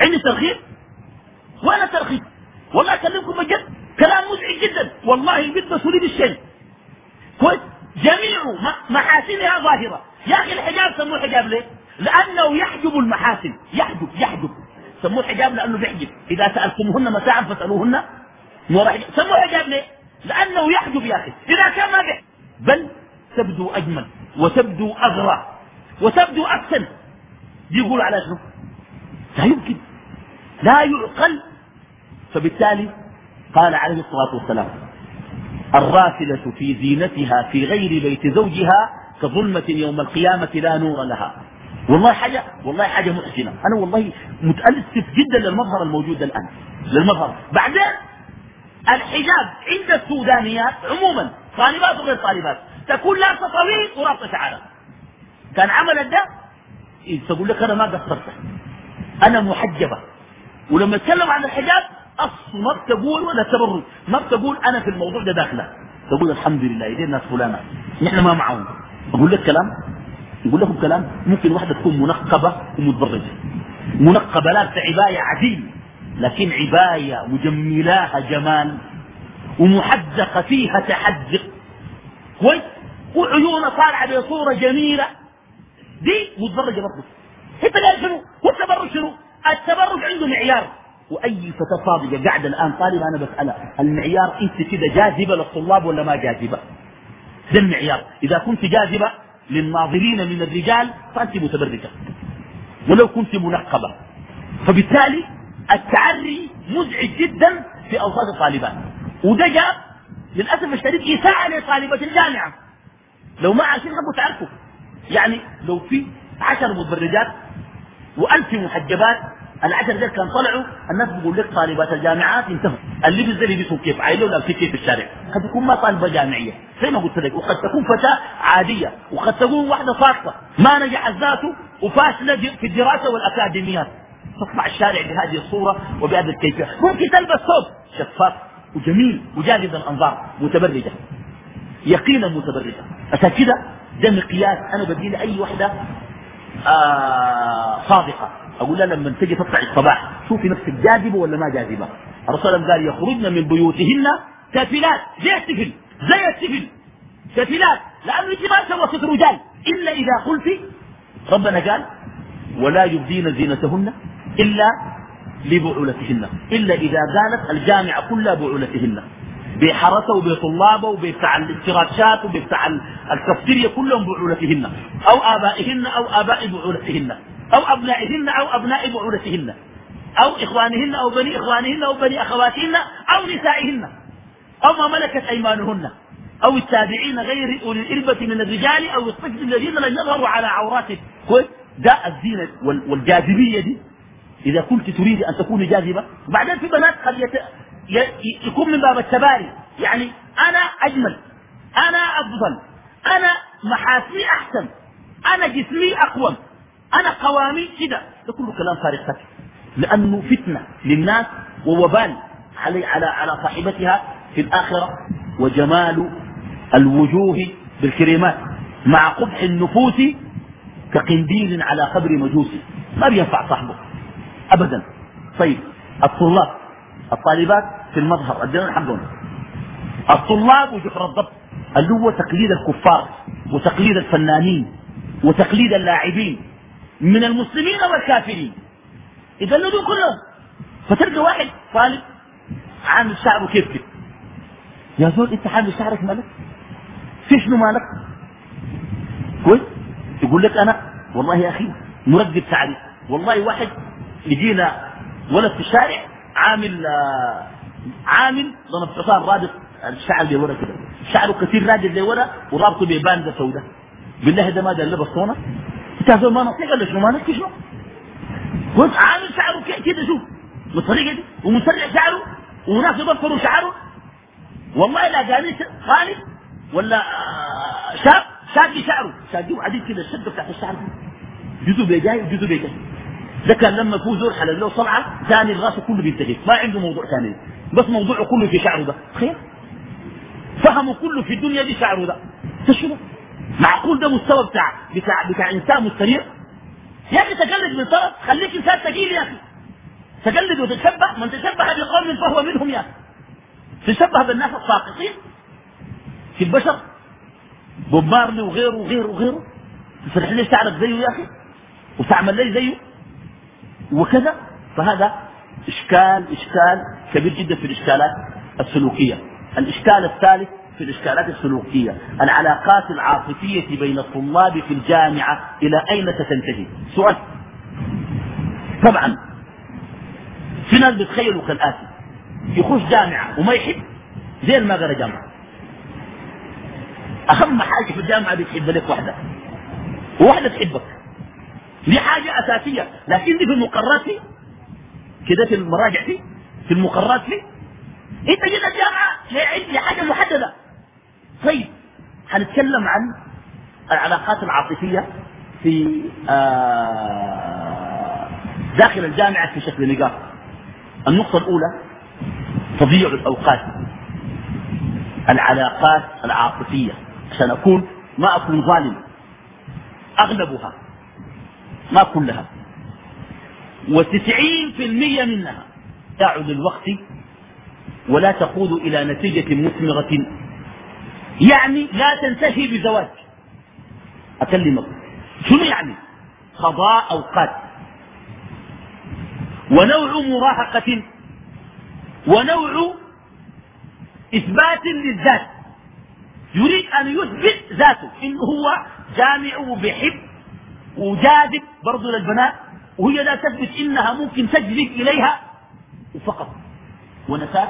S1: عندي ترخيص؟ وأنا ترخيص. والله أكلمكم بجد. كلام مزعج جدا. والله البنت مسؤولي بالشيء كويس؟ جميع محاسنها ظاهرة. يا أخي الحجاب سموه حجاب ليه؟ لأنه يحجب المحاسن. يحجب يحجب. سموه حجاب لأنه بيحجب. إذا سألتموهن متاعا فاسألوهن. سموه حجاب ليه؟ لأنه يحجب يا أخي. إذا كان ما بيحجب. بل تبدو أجمل وتبدو أغرى وتبدو أحسن. يقول على شنو؟ لا يمكن. لا يعقل. فبالتالي قال عليه الصلاة والسلام الرافلة في زينتها في غير بيت زوجها كظلمة يوم القيامة لا نور لها. والله حاجة والله حاجة محسنة أنا والله متأسف جدا للمظهر الموجود الآن للمظهر. بعدين الحجاب عند السودانيات عموما طالبات وغير طالبات تكون لابسه طويل ورابطة شعرها كان عملت ده إيه تقول لك أنا ما قصرت. أنا محجبة. ولما أتكلم عن الحجاب اصل ما بتقول ولا تبرج ما بتقول أنا في الموضوع ده داخلة. تقول الحمد لله يدين الناس فلانة؟ نحن ما معهم. أقول لك كلام؟ يقول لكم كلام؟ ممكن واحدة تكون منقبة ومتبرجة. منقبة لابسه عباية عديل لكن عباية مجملاها جمال ومحدقة فيها تحدق. كويس؟ وعيونها طالعة بصورة جميلة. دي متبرجة برضه. انت قال شنو؟ هو التبرج شنو؟ التبرج عنده معيار. وأي فتاه صادقه قاعدة الآن طالبه أنا بسالها المعيار إنت كده جاذبة للطلاب ولا ما جاذبة؟ ده المعيار. إذا كنت جاذبة للناظرين من الرجال فأنت متبرجه ولو كنت منقبة. فبالتالي التعري مزعج جدا في أوساط الطالبات. وده جاب للأسف الشديد إساءة لطالبة الجامعة. لو ما عايشين حبوا تعرفوا. يعني لو في عشر متبرجات وألف محجبات العشر دول كان طلعوا الناس بيقول لك طالبات الجامعات انتهوا. اللبس ده لبسوا كيف؟ عايلوا لابسين كيف الشارع. قد تكون ما طالبه جامعية. زي ما قلت لك وقد تكون فتاة عادية وقد تكون واحدة ساقطه ما نجحت ذاته وفاشلة في الدراسة والأكاديميات. تطلع الشارع بهذه الصورة وبهذه الكيفية. ممكن تلبس ثوب. شفاف وجميل وجاذب الأنظار. متبرجة. يقينا متبرجة. عشان كده ده مقياس أنا بدي لأي وحدة آه صادقة. أقول لها لما تجي تطلع الصباح شوفي نفسك جاذبة ولا ما جاذبة. الرسول قال يخرجن من بيوتهن سافلات زي السفل زي السفل سافلات لأنه انت ما سوى رجال. إلا إذا قلت ربنا قال ولا يبدين زينتهن إلا لبعولتهن. إلا إذا قالت الجامعة كلها بعولتهن. بحرسة وبطلابة وبتاع الافتراشات وبتاع الكافتيريا كلهم بعولتهن. أو آبائهن أو آباء بعولتهن. أو أبنائهن أو أبناء بعولتهن أو إخوانهن أو بني إخوانهن أو بني أخواتهن أو نسائهن أو ما ملكت أيمانهن أو التابعين غير أولي الإربة من الرجال أو الطفل الذين لم يظهروا على عوراتهم. كويس؟ ده الزينة والجاذبية دي. إذا كنت تريد أن تكوني جاذبة وبعدين في بنات قد يت... يكون من باب التباري. يعني أنا أجمل أنا أفضل أنا محاسني أحسن أنا جسمي اقوم أنا قوامي كده. ده كله كلام فارغ لأنه فتنة للناس ووبال علي على على صاحبتها في الآخرة وجمال الوجوه بالكريمات. مع قبح النفوس كقنديل على قبر مجوسي ما بينفع صاحبه. ابدا. طيب. الطلاب. الطالبات في المظهر. أدينا حقهم الطلاب وجحر الضبط. اللي هو تقليد الكفار وتقليد الفنانين وتقليد اللاعبين. من المسلمين والكافرين. يقلدوا كلهم فتلقى واحد طالب. عامل شعره كيف كيف؟ يا زول أنت عامل شعرك مالك؟ في شنو مالك؟ كويس؟ يقول لك أنا والله يا أخي مرقب شعري والله واحد يجينا ولد في الشارع عامل آه عامل ضرب حصان رابط الشعر اللي ورا كده. شعره كثير راجل اللي ورا ورابطه ببانده سوداء. بالله ده ما ده لبس صونه انت ما نصيح ولا شنو ما نصيح شنو قلت عامل شعره كده شوف بالطريقة دي؟ ومسرع شعره؟ وناس يضفروا شعره؟ والله لا قال خالد ولا آه شاب؟ شاقي شعره. شاقي وعديد كده الشده بتاعت الشعر. جزء بيجاي وجزء بيجاي. ده كان لما يكون زور حلال. له صلعه ثاني الراس كله بينتهي. ما عنده موضوع ثاني. بس موضوعه كله في شعره ده. خير فهمه كله في الدنيا دي شعره ده. شنو معقول ده مستوى بتاع بتاع بتاع إنسان مستريح؟ يا أخي تقلد من طرف خليك إنسان ثقيل يا أخي. تقلد وتتشبه من تشبه بقوم فهو منهم يا أخي. تشبه بالناس الساقطين. في البشر بوب مارلي وغيره وغيره وغيره. تسرح لي شعرك زيه يا أخي؟ وتعمل لي زيه. وكذا. فهذا إشكال إشكال كبير جدا في الإشكالات السلوكية. الإشكال الثالث في الإشكالات السلوكية العلاقات العاطفية بين الطلاب في الجامعة إلى أين ستنتهي؟ سؤال. طبعا في ناس بيتخيلوا كالآتي يخش جامعة وما يحب زي ما قرا جامعة. أهم حاجة في الجامعة بتحب لك واحدة وواحده تحبك. دي حاجة أساسية. لكن دي في المقررات فيه كده في المراجع فيه في المقررات فيه إنت جيت الجامعة لحاجة محددة؟ طيب هنتكلم عن العلاقات العاطفية في آه داخل الجامعة في شكل نقاط. النقطة الأولى تضييع الأوقات العلاقات العاطفية. عشان أكون ما أكون ظالم أغلبها ما كلها وتسعين في المية منها تعد الوقت ولا تقود إلى نتيجة مثمرة يعني لا تنتهي بزواج. أكلمك. شنو يعني؟ قضاء أوقات ونوع مراهقة. ونوع إثبات للذات. يريد أن يثبت ذاته. إنه هو جامع وبيحب وجاذب برضه للبنات وهي لا تثبت إنها ممكن تجذب إليها فقط. ونسات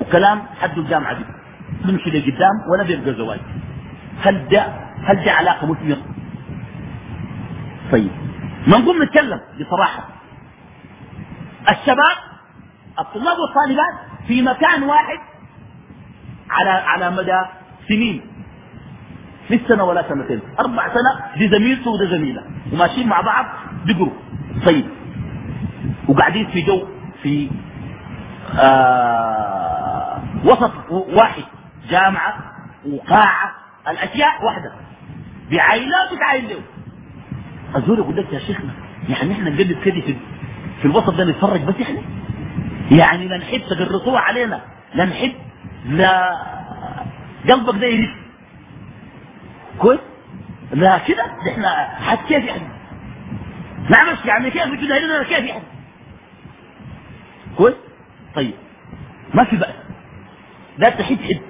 S1: وكلام حد الجامعة دي. بنمشي لقدام ولا بيبقى زواج. هل ده هل ده علاقة مثمرة؟ طيب. ما نقوم نتكلم بصراحة. الشباب الطلاب والطالبات في مكان واحد على على مدى سنين. مش سنة ولا سنتين. أربع سنة دي زميلته وده زميلة. وماشيين مع بعض بيقروا طيب. وقاعدين في جو في آه وسط واحد. جامعة وقاعة الأشياء واحدة. بعينات وتعين له. الزول يقول لك يا شيخنا يعني إحنا نقلب كده في, في الوسط ده نتفرج بس إحنا؟ يعني لا نحب تقرصوها علينا. لا نحب لا قلبك ده يريد. كويس؟ لا كده؟ إحنا حد كيف يعني؟ نعمل يعني كيف تجاهلنا كيف يعني؟ كويس؟ طيب ما في بأس لا تحب حب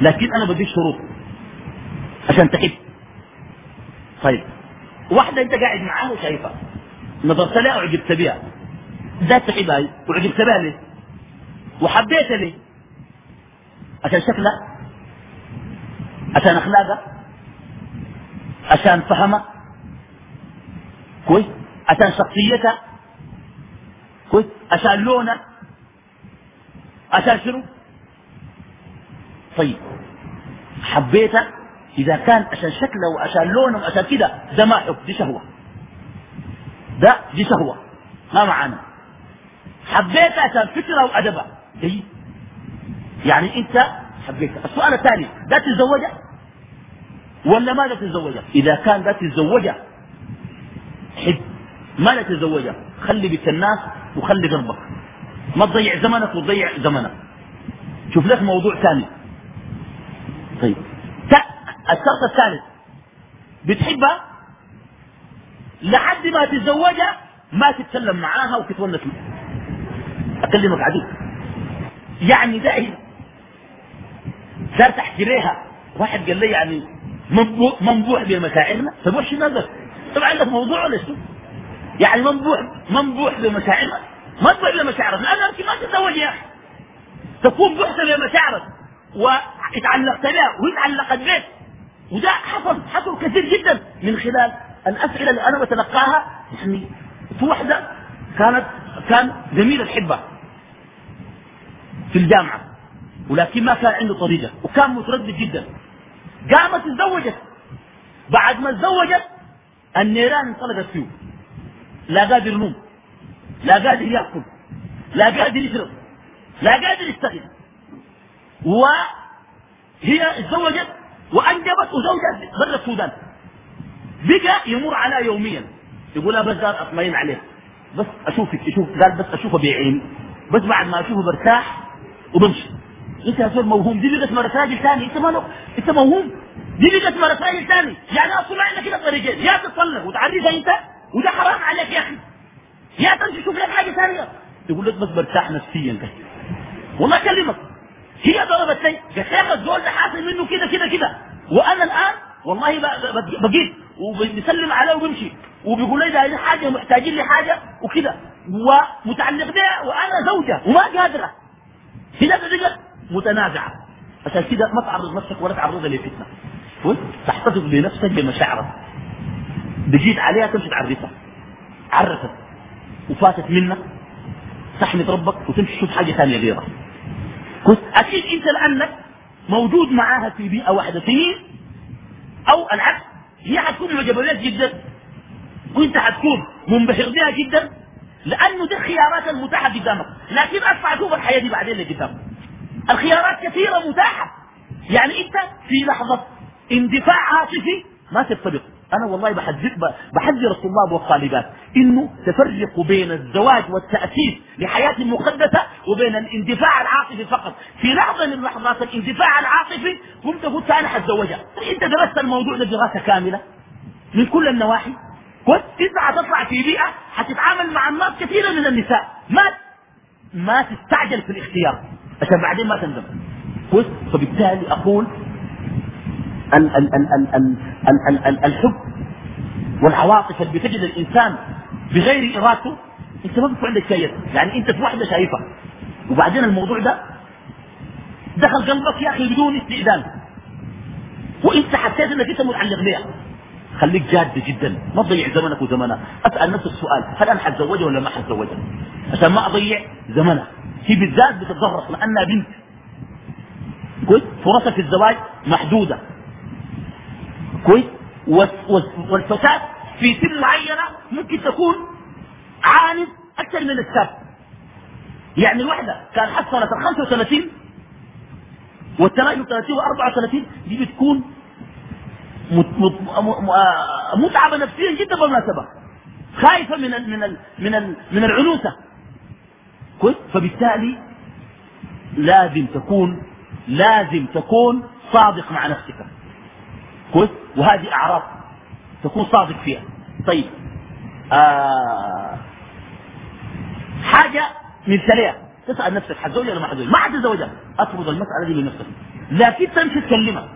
S1: لكن أنا بديك شروط عشان تحب. طيب. واحدة أنت قاعد معاها وشايفها. نظرت لها وعجبت بها. ذات تحبها. وعجبت بها ليه؟ وحبيتها ليه؟ عشان شكلها؟ عشان أخلاقها؟ عشان فهمها؟ كويس. عشان شخصيتها؟ كويس. عشان لونها؟ عشان شنو؟ طيب. حبيتها إذا كان عشان شكله وعشان لونه وعشان كده ده ما حب دي شهوة. ده دي شهوة ما معانا حبيتها عشان فكرة وادبها جيد. يعني أنت حبيتها السؤال الثاني ده تتزوجها ولا ما لا تتزوجها إذا كان ده تتزوجها حب. ما لا تتزوجها خلي بيت الناس وخلي قلبك. ما تضيع زمنك وتضيع زمنك. شوف لك موضوع ثاني. طيب. الشرط الثالث. بتحبها؟ لحد ما تتزوجها ما تتكلم معاها وتتونس معها أكلمك عدو. يعني دائما دار تحكي واحد قال لي يعني منبوح بمشاعرنا. منبوح شنو هذا طبعا عندك موضوع ولا شو يعني منبوح منبوح بمشاعرنا. منبوح بمشاعرك لأن انت ما تتزوج يا أخي تكون بحثة بمشاعرك. واتعلقت بها واتعلقت بك وده حصل حصل كثير جدا من خلال الأسئلة اللي أنا بتلقاها. يعني في واحدة كانت كان جميل الحبه في الجامعة ولكن ما كان عنده طريقة وكان متردد جدا. قامت تزوجت. بعد ما تزوجت النيران انطلقت فيه. لا قادر ينوم لا قادر يأكل لا قادر يشرب لا قادر يشتغل. وهي تزوجت وأنجبت وزوجها برا السودان. بقى يمر على يوميا. يقول بس قال أطمئن عليه بس أشوفك. أشوف قال بس اشوفه بعيني بس بعد ما اشوفه برتاح وبمشي. إنت يا زول موهوم. دي بقت مرة راجل ثاني. إنت مالك إنت موهوم. دي بقت مرة راجل ثاني. يعني أصلا عندنا كده طريقين. يا تتطلق وتعرفها أنت وده حرام عليك يا أخي. يا تمشي شوف لك حاجة ثانية. يقول لك بس برتاح نفسيا. والله اكلمك هي ضربت لي. يا الزول ده حاصل منه كده كده كده. وأنا الآن والله بقيت وبيسلم عليه وبمشي. وبيقول لي ده حاجة محتاجين لي حاجة. وكده. ومتعلق بها وأنا زوجة. وما قادرة. هي بقت متنازعة. عشان كده ما تعرض نفسك ولا تعرضها لفتنه تحتفظ بنفسك بمشاعرك. بجيت عليها تمشي تعرفها. عرفت. وفاتت منك. تحمد ربك. وتمشي تشوف حاجة ثانية غيرها أكيد أنت لانك موجود معاها في بيئة واحدة سنين أو العكس هي حتكون معجبة بك جدا. وأنت حتكون منبهر بها جدا لأنه دي الخيارات المتاحة قدامك. لكن أدفع شوف الحياة دي بعدين اللي قدامك. الخيارات كثيرة متاحة. يعني أنت في لحظة اندفاع عاطفي ما ترتبط أنا والله بحذر بحذر الطلاب والطالبات إنه تفرقوا بين الزواج والتأسيس لحياة مقدسة وبين الاندفاع العاطفي فقط. في لحظة من لحظات الاندفاع العاطفي قمت قلت أنا حتزوجها. إنت درست الموضوع ده دراسة كاملة من كل النواحي. كنت إنت حتطلع في بيئة حتتعامل مع الناس كثيرا من النساء. ما ما تستعجل في الاختيار. عشان بعدين ما تندم. كويس فبالتالي أقول ال ال ال ال ال ال ال الحب والعواطف اللي بتجد الإنسان بغير إرادته أنت ما بيكون عندك شيء. يعني أنت في واحدة شايفها وبعدين الموضوع ده دخل قلبك يا أخي بدون استئذان. وإنت حسيت إنك أنت متعلق بها. خليك جاد جدا. ما تضيع زمنك وزمنها أسأل نفسك السؤال هل أنا حتزوجها ولا ما حتزوجها؟ عشان ما أضيع زمنها هي بالذات بتتضرر لأنها بنت. كويس؟ فرصها في الزواج محدودة. كويس؟ والفتاه في سن معينة ممكن تكون عانس أكثر من الشاب يعني الوحدة كان حصلت ال 35 وال 33 و 34 دي بتكون متعبة نفسيا جدا بالمناسبة. خايفة من ال من ال من ال من العنوسة. كويس؟ فبالتالي لازم تكون لازم تكون صادق مع نفسك. كويس وهذه اعراض تكون صادق فيها. طيب. آه حاجة من ثلاث تسأل نفسك حتزوجها ولا ما حتزوجها ما حتزوجها افرض المسألة دي لنفسك لكن تمشي تكلمها.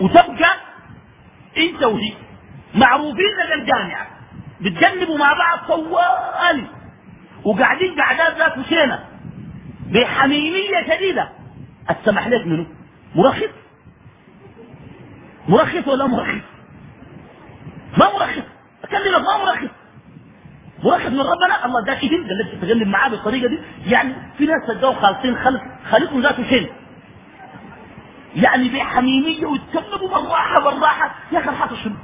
S1: وتبقى أنت وهي معروفين لدى الجامعة. بتجنبوا مع بعض طوال وقاعدين قعدات ذات وشينة. بحميمية شديدة. السمح لك منه؟ مرخص. مرخص ولا مرخص؟ ما مرخص. اكلمك ما مرخص. مرخص من ربنا. الله ده كده قال لك تجنب معاه بالطريقة دي. يعني في ناس صدقوا خالصين خلق خالقهم ذاته شين يعني بحميمية ويتكلموا بالراحة بالراحة. يا أخي الحاصل شنو؟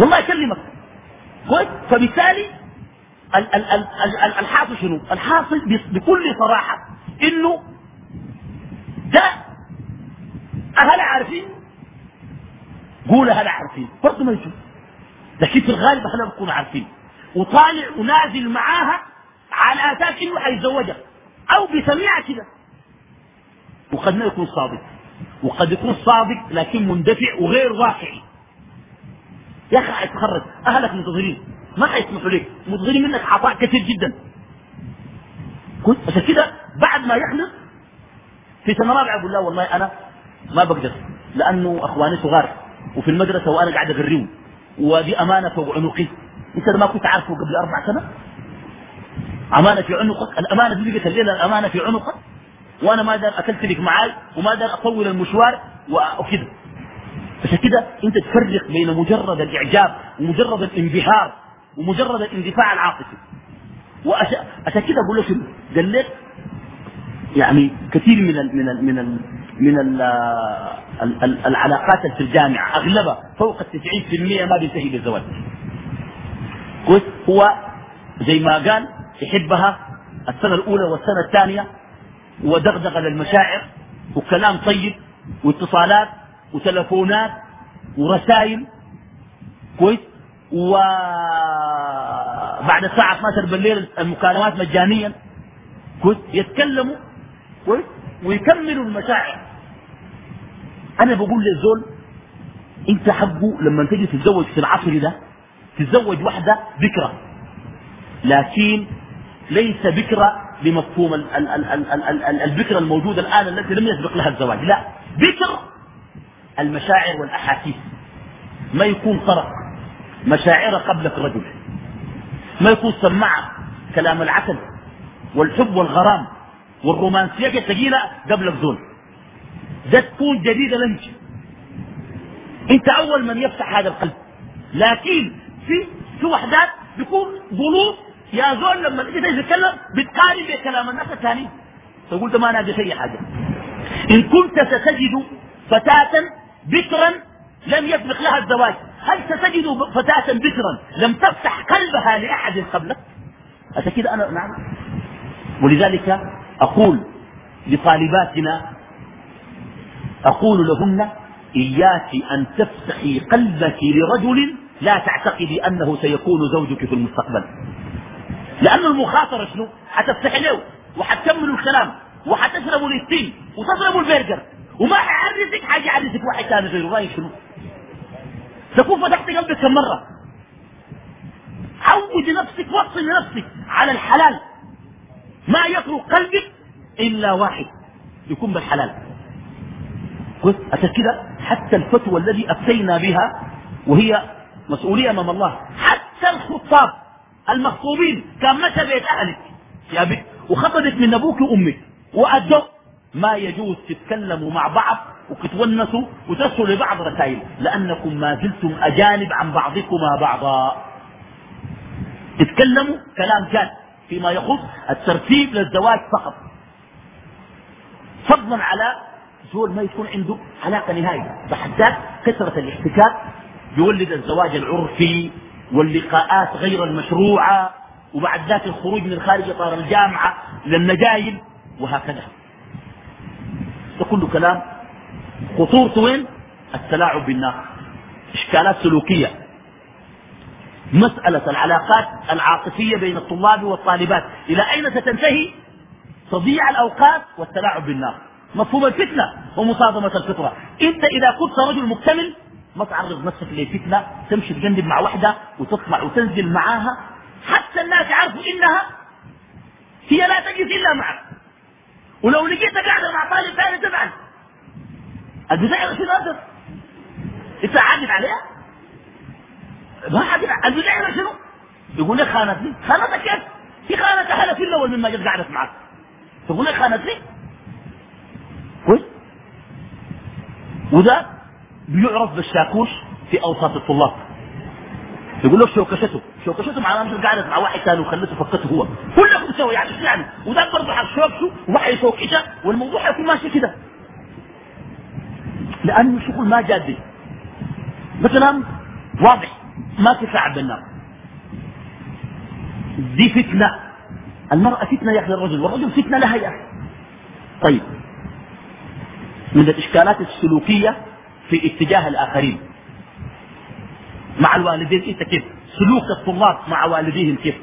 S1: والله يكلمك. كويس؟ فبالتالي الحاصل شنو؟ الحاصل بكل صراحة إنه ده أهل عارفين قول أهل عارفين. برضه ما يجوز. لكن في الغالب اهلها بيكونوا عارفين. وطالع ونازل معاها على أساس إنه حيتزوجها. أو بسميعه كده. وقد ما يكون صادق. وقد يكون صادق لكن مندفع وغير واقعي. يا أخي حيتخرج أهلك منتظرين ما حيسمحوا لك. منتظرين منك عطاء كثير جدا. كنت عشان كده بعد ما يخلص في سنه رابعه أقول لا والله أنا ما بقدر. لأنه أخواني صغار. وفي المدرسة وأنا قاعد أغريهم. ودي أمانة فوق عنقي. إنت ما كنت عارفه قبل أربع سنوات أمانة في عنقك؟ الأمانة دي بقت الليلة الأمانة في عنقك؟ وأنا ما دار أكلت لك معاي وما دار أطول المشوار وكده. عشان كده أنت تفرق بين مجرد الإعجاب ومجرد الانبهار ومجرد الاندفاع العاطفي. وعشان كده أقول لك قال لك يعني كثير من ال من ال من ال من ال ال العلاقات في الجامعة. أغلبها فوق التسعين في المئة ما بينتهي بالزواج. كويس هو زي ما قال يحبها السنة الأولى والسنة الثانية ودغدغة للمشاعر وكلام طيب واتصالات وتلفونات ورسائل. كويس وبعد الساعة 12 بالليل المكالمات مجانيا. كويس يتكلموا. كويس ويكملوا المشاعر. أنا بقول للزول أنت حقه لما تجي تتزوج في العصر ده تتزوج واحدة بكرة. لكن ليس بكرة بمفهوم البكرة الموجودة الآن التي لم يسبق لها الزواج. لا بكر المشاعر والأحاسيس. ما يكون طرق مشاعر قبلك رجل. ما يكون سماعة كلام العسل والحب والغرام. والرومانسية الثقيلة قبلك زول ده تكون جديدة لنج انت أول من يفتح هذا القلب. لكن في في وحدات بيكون ظلوم يا زول لما تيجي تتكلم بتقارن بكلام الناس الثانيين. تقول ده ما نادي أي حاجة. إن كنت ستجد فتاة بكرا لم يسبق لها الزواج. هل ستجد فتاة بكرا لم تفتح قلبها لأحد قبلك؟ كده أنا نعم. ولذلك أقول لطالباتنا أقول لهن إياك أن تفتحي قلبك لرجل لا تعتقدي أنه سيكون زوجك في المستقبل. لأن المخاطرة شنو؟ حتفتحي له وحتكملوا الكلام وحتشربوا الستين وتضربوا البرجر وما حيعرسك حاجة يعرسك واحد ثاني غيره رأيك شنو؟ تكون فتحت قلبك كم مرة؟ عودي نفسك وصل نفسك على الحلال. ما يترك قلبك إلا واحد يكون بالحلال. عشان كده حتى الفتوى الذي أفتينا بها وهي مسؤولية أمام الله. حتى الخطاب المخطوبين كان مشى بيت أهلك؟ يا بك وخطبت من أبوك وامك وأدوا ما يجوز تتكلموا مع بعض وتتونسوا وترسلوا لبعض رسائل لأنكم ما زلتم أجانب عن بعضكما بعضا. تتكلموا كلام جاد. فيما يخص الترتيب للزواج فقط. فضلا على زول ما يكون عنده علاقة نهائية بعد كثرة الاحتكاك يولد الزواج العرفي واللقاءات غير المشروعة وبعد ذاك الخروج من خارج إطار الجامعة للنجايل وهكذا. ده كله كلام. خطورته وين؟ التلاعب بالناس. إشكالات سلوكية. مسألة العلاقات العاطفية بين الطلاب والطالبات. إلى أين ستنتهي؟ تضيع الأوقات والتلاعب بالنار. مفهوم الفتنة ومصادمة الفطرة. أنت إذا كنت رجل مكتمل ما تعرض نفسك لفتنة تمشي تجنب مع واحدة وتطلع وتنزل معاها حتى الناس يعرفوا إنها هي لا تجلس إلا معك. ولو لقيتها قاعدة مع طالب ثاني تزعل البداية شنو أنت؟ عاقد عليها؟ ما عاقد البداية شنو؟ يقول لك خانتني خانتك كيف في خانتها هلا في الأول مما جت قعدت معك. تقول لك خانتني كويس وده بيعرف بالشاكوش في أوساط الطلاب. يقول له شوكشته. شوكشته معناه مش قاعد مع واحد ثاني وخلته فكته هو. كلكم تسوي يعني إيش يعني؟ وده برضه حشوكشه يشوكشه والموضوع حيكون ماشي كده. لأنه شغل ما جادي. مثلا واضح. ما تفاعل بالنار. دي فتنة. المرأة فتنة يا أخي الرجل والرجل فتنة لها يا أخي. طيب. من الإشكالات السلوكية في اتجاه الآخرين. مع الوالدين إنت كيف؟ سلوك الطلاب مع والديهم كيف؟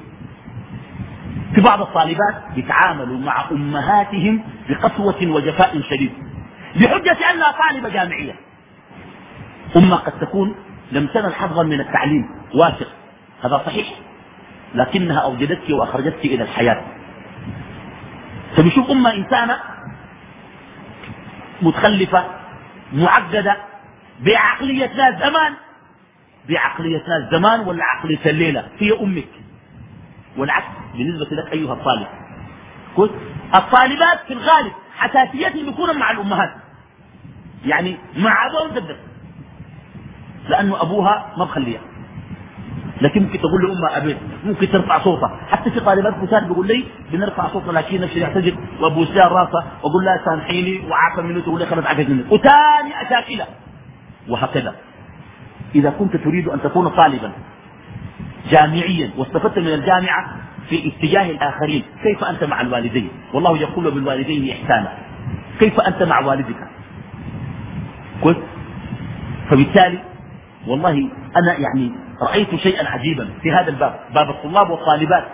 S1: في بعض الطالبات يتعاملوا مع أمهاتهم بقسوة وجفاء شديد. بحجة أنها طالبة جامعية. أمة قد تكون لم تنل حظا من التعليم. واثق هذا صحيح. لكنها أوجدتك وأخرجتك إلى الحياة. فبيشوف أمة إنسانة متخلفة معقدة بعقلية ناس زمان. بعقلية ناس زمان ولا عقلية الليلة. هي أمك. والعكس بالنسبة لك أيها الطالب. الطالبات في الغالب حساسيتهم يكون مع الأمهات. يعني مع أبوها جدا لأنه أبوها ما بخليها لكن ممكن تقول لأمها أبيت ممكن ترفع صوتها. حتى في طالبات بوسات بيقول لي بنرفع صوتنا لكن نفسي يعتذر وابوس لها راسها وأقول لها سامحيني وعافى منه تقول لي خلاص عافيت منك وثاني أشاكلة وهكذا. إذا كنت تريد أن تكون طالبا جامعيا واستفدت من الجامعة في اتجاه الآخرين كيف أنت مع الوالدين؟ والله يقول بالوالدين إحسانا. كيف أنت مع والدك؟ كويس فبالتالي والله أنا يعني رأيت شيئا عجيبا في هذا الباب باب الطلاب والطالبات.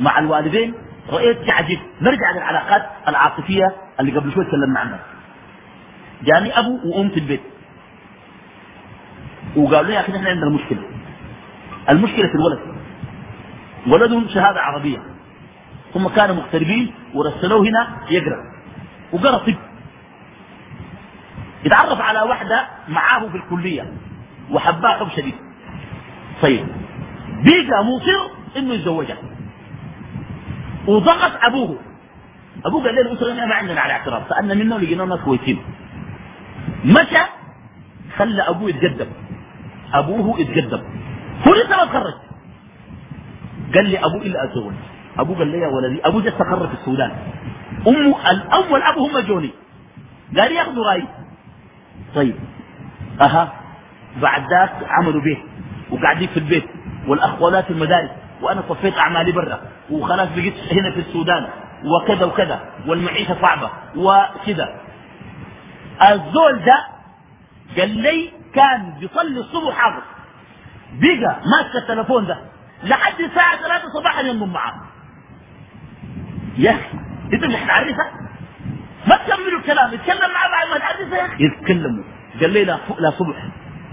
S1: مع الوالدين رأيت شيء عجيب نرجع للعلاقات العاطفية اللي قبل شوي تكلمنا عنها. جاني أبو وأم في البيت. وقالوا لي يا أخي نحن عندنا مشكلة. المشكلة في الولد. ولدهم شهادة عربية. هم كانوا مغتربين ورسلوه هنا يقرأ. وقرأ طب. يتعرف على واحدة معاه في الكلية. وحباه حب شديد. طيب بقى مصر إنه يتزوجها. وضغط أبوه. أبوه قال له الاسره ما عندنا على اعتراض. سالنا منه لقينا ناس كويسين. مشى خلى أبوه يتقدم. أبوه يتقدم. هو لسه ما تخرج. قال لي أبوه إلا أتزوج. أبوه قال لي يا ولدي أبوه جالس تخرج في السودان. أمه الأول أبوه هم جوني. قال ياخذوا راي طيب. أها. بعد ذاك عملوا به وقاعدين في البيت والأخوالات في المدارس. وأنا صفيت أعمالي برا وخلاص بقيت هنا في السودان وكذا وكذا والمعيشة صعبة وكذا. الزول ده قال لي كان بيصلي الصبح حاضر. بقى ماسك التلفون ده لحد الساعة 3 صباحا ينضم معاه. يا أخي إنت مش هتعرفها ما تكملوا الكلام اتكلم معاه بعد ما تعرفها يا أخي. يتكلموا. قال لي لا لا صبح.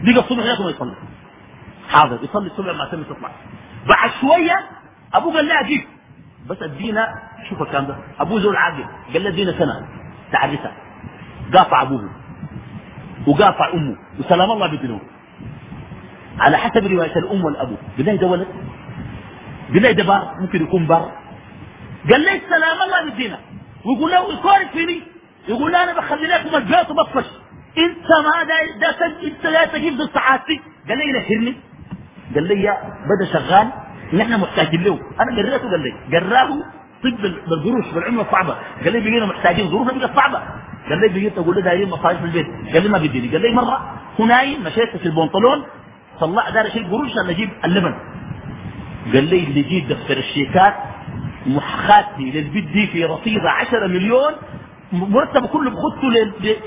S1: بقى الصبح ياكل ما يصلي. حاضر يصلي الصبح ما تم تطلع. بعد شوية أبوه قال لا أجيب. بس ادينا شوف الكلام ده. أبوه زول عاقل. قال له ادينا سنة. تعرفها. قاطع أبوه. وقاطع أمه. وسلام الله بدنه على حسب رواية الأم والأبو. بالله ده ولد. بالله ده بار. ممكن يكون بار. قال لي السلام الله بدينا ويقول له يكورك فيني. يقول له أنا بخلي لكم البيت وبطفش. انت ما دا انت لا تجيب ضد سعادتي قال لي نهرني قال لي بدا شغال نحن محتاجين له. أنا قريته قال لي. قراه طب بالقروش بالعمله الصعبه قال لي بقينا محتاجين ظروفنا بقت صعبة. قال لي بقيت أقول له دايرين مصاريف في البيت. قال لي ما بديني قال لي مرة هناي مشيت في البنطلون طلع دار أشيل قروش عشان أجيب اللبن. قال لي اللي جيت دفتر الشيكات محخاتي للبيت دي في رصيدة 10 مليون مرتبه كله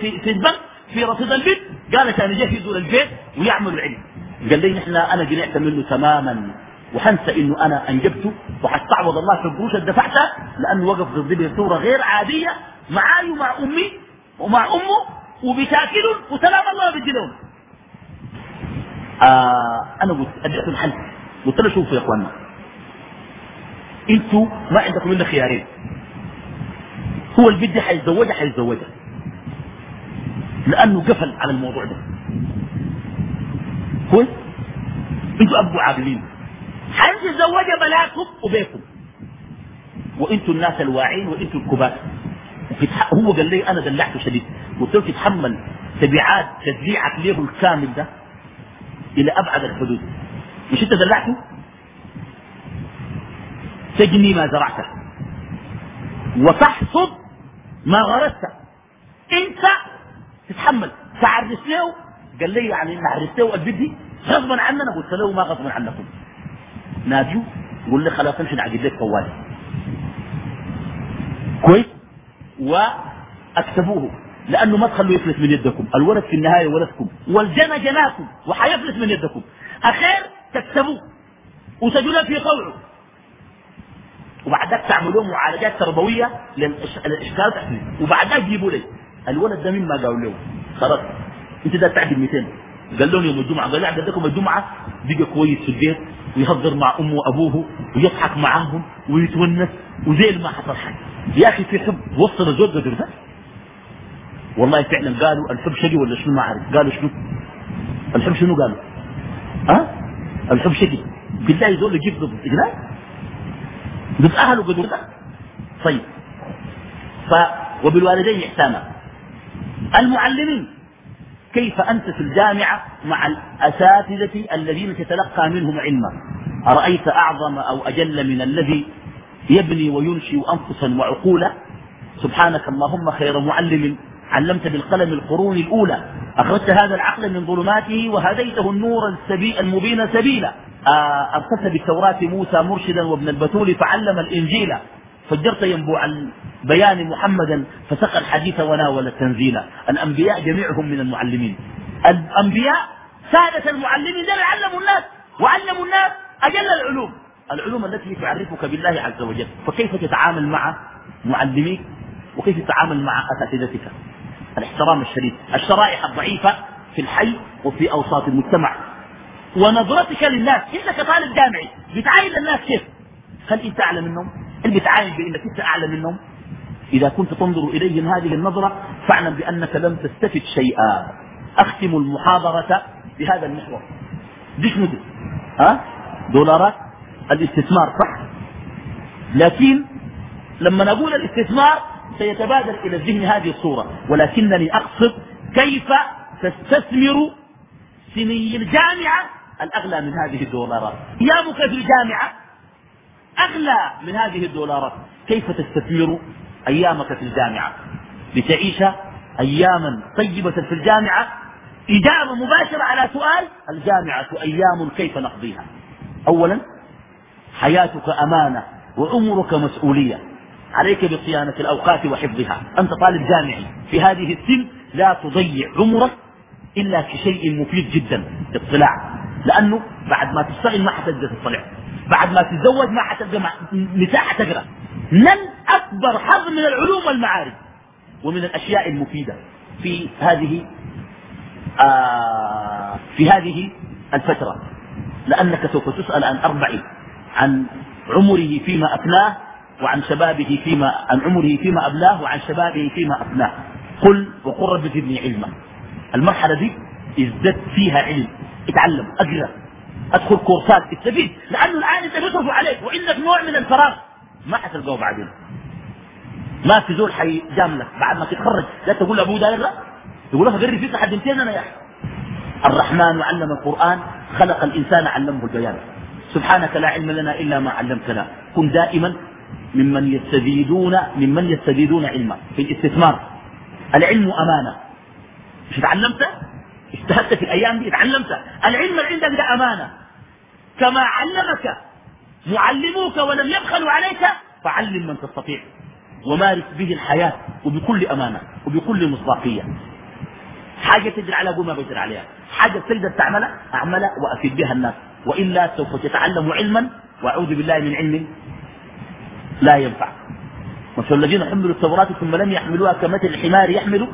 S1: في, في البنك. في رصيد البيت قال عشان يجهزوا للبيت ويعملوا العلم. قال لي نحن أنا جنعت منه تماما. وحنسى إنه أنا أنجبته. وحستعوض الله في القروش اللي دفعتها لأنه وقف ضدي بصوره غير عادية معاي ومع أمي ومع أمه وبتاكلهم وسلام الله بدي لهم آه أنا قلت ادعت الحل قلت له شوفوا يا إخواننا. أنتوا ما عندكم إلا خيارين. هو بدي حيتزوجها حيتزوجها. لأنه قفل على الموضوع ده. كويس؟ أنتوا ابقوا عاقلين حيتزوجها بلاكم وبيكم وانتوا الناس الواعين وانتوا الكبار. هو قال لي أنا دلعته شديد. قلت له تتحمل تبعات تدليعك له الكامل ده إلى أبعد الحدود. مش أنت دلعته؟ تجني ما زرعته وتحصد ما غرست. انت تتحمل. تعرس له قال لي يعني نعرس له البدي غصبا عننا. قلت له ما غصبا عنكم. ناجو قول لي خلاص امشي نعقد لك طوالي كويس. واكسبوه لأنه ما تخلوا يفلت من يدكم. الولد في النهاية ولدكم والجنى جناكم. وحيفلت من يدكم. أخير تكسبوه وتجدون في قوعه وبعدك تعملوا معالجات تربوية للإشكال وبعدك تجيبوا لي. الولد ده مما قالوا له. خلاص. انت ده تعدي 200 قال لهم يوم الجمعة قال لي عندكم الجمعة بقى كويس في البيت ويهزر مع أمه وأبوه ويضحك معاهم ويتونس وزي ما حصل حاجة. يا أخي في حب وصل الزوج قدر ده. والله فعلا قالوا الحب شقي ولا شنو؟ ما عارف قالوا شنو؟ الحب شنو قالوا؟ ها؟ أه؟ الحب شقي. بالله يزول يجيب ضد الاستقلال ضد أهله قدر ده؟ طيب. ف وبالوالدين إحسانا. المعلمين. كيف أنت في الجامعة مع الأساتذة الذين تتلقى منهم علما؟ أرأيت أعظم أو أجل من الذي يبني وينشئ أنفسا وعقولا؟ سبحانك اللهم خير معلم علمت بالقلم القرون الأولى. أخرجت هذا العقل من ظلماته وهديته النور السبي المبين سبيلا. آه، أرسلت بالتوراة موسى مرشدا وابن البتول فعلم الإنجيل. فجرت ينبوع البيان محمدا فسقى الحديث وناول التنزيل. الأنبياء جميعهم من المعلمين. الأنبياء سادة المعلمين دل علموا الناس وعلموا الناس أجل العلوم. العلوم التي تعرفك بالله عز وجل. فكيف تتعامل مع معلميك؟ وكيف تتعامل مع أساتذتك؟ الاحترام الشديد. الشرائح الضعيفة في الحي وفي أوساط المجتمع. ونظرتك للناس. انت كطالب جامعي. بتعاين الناس كيف؟ هل إنت اعلى منهم؟ هل بتعاين بإنك أنت اعلى منهم؟ إذا كنت تنظر إليهم هذه النظرة فاعلم بأنك لم تستفد شيئا. أختم المحاضرة بهذا المحور. دي دي ها؟ دولارات؟ الاستثمار صح. لكن لما نقول الاستثمار سيتبادل إلى الذهن هذه الصورة. ولكنني أقصد كيف تستثمر سني الجامعة الأغلى من هذه الدولارات. أيامك في الجامعة أغلى من هذه الدولارات. كيف تستثمر؟ أيامك في الجامعة. لتعيش أياما طيبة في الجامعة. إجابة مباشرة على سؤال الجامعة أيام كيف نقضيها؟ أولا حياتك أمانة وعمرك مسؤولية. عليك بصيانة الأوقات وحفظها. أنت طالب جامعي. في هذه السن لا تضيع عمرك إلا في شيء مفيد جدا اطلاع لأنه بعد ما تشتغل ما حتقدر تطلع. بعد ما تتزوج ما حتلقى مساحة تقرأ. من أكبر حظ من العلوم والمعارف ومن الأشياء المفيدة في هذه آه في هذه الفترة لأنك سوف تسأل عن أربع عن عمره فيما أفناه وعن شبابه فيما عن عمره فيما أبلاه وعن شبابه فيما أفناه. قل وقل رب زدني علما. المرحلة دي ازددت فيها علم. اتعلم أقرأ أدخل كورسات استفيد الآن أنت بيصرفوا عليك وعندك نوع من الفراغ. ما حتلقاه بعدين. ما في زول حيجاملك بعد ما تتخرج لا تقول ابوه داير لا. تقول له قري فيك لحد أنا يا أخي. الرحمن علم القرآن خلق الإنسان علمه البيان. سبحانك لا علم لنا إلا ما علمتنا. كن دائما ممن يستزيدون ممن يستزيدون علما. في الاستثمار. العلم أمانة. مش تعلمت؟ اجتهدت في الأيام دي تعلمت. العلم اللي عندك ده أمانة. كما علمك معلموك ولم يبخلوا عليك فعلم من تستطيع. ومارس به الحياة وبكل أمانة وبكل مصداقية. حاجة تجري على أبو ما بيجري عليها. حاجة تقدر تعملها أعملها وأفيد بها الناس. وإلا سوف تتعلم علما وأعوذ بالله من علم لا ينفع. مثل الذين حملوا التوراة ثم لم يحملوها كمثل الحمار يحمل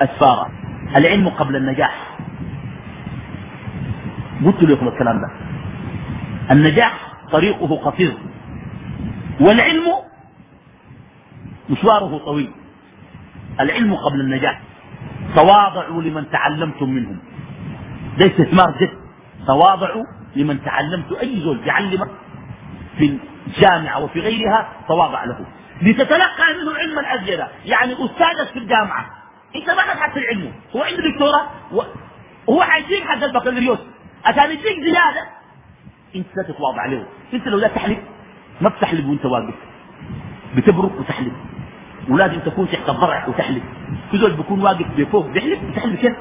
S1: أسفارا. العلم قبل النجاح. قلت لكم الكلام ده. النجاح طريقه قصير. والعلم مشواره طويل. العلم قبل النجاح. تواضعوا لمن تعلمتم منهم. ده استثمار جد. تواضعوا لمن تعلمت. أي زول يعلمك في الجامعة وفي غيرها تواضع له. لتتلقى منه علما أزيدا يعني أستاذك في الجامعة. أنت ما تبحث في العلم. هو عنده دكتوراه. وهو حيجيك حق البكالوريوس. عشان يديك زيادة. أنت لا تتواضع له. أنت لو لا تحلف ما بتحلف وأنت واقف. بتبرك وتحلف. ولازم تكون تحت الضرع وتحلف. في زول بيكون واقف بفوق بيحلف بتحلف كيف؟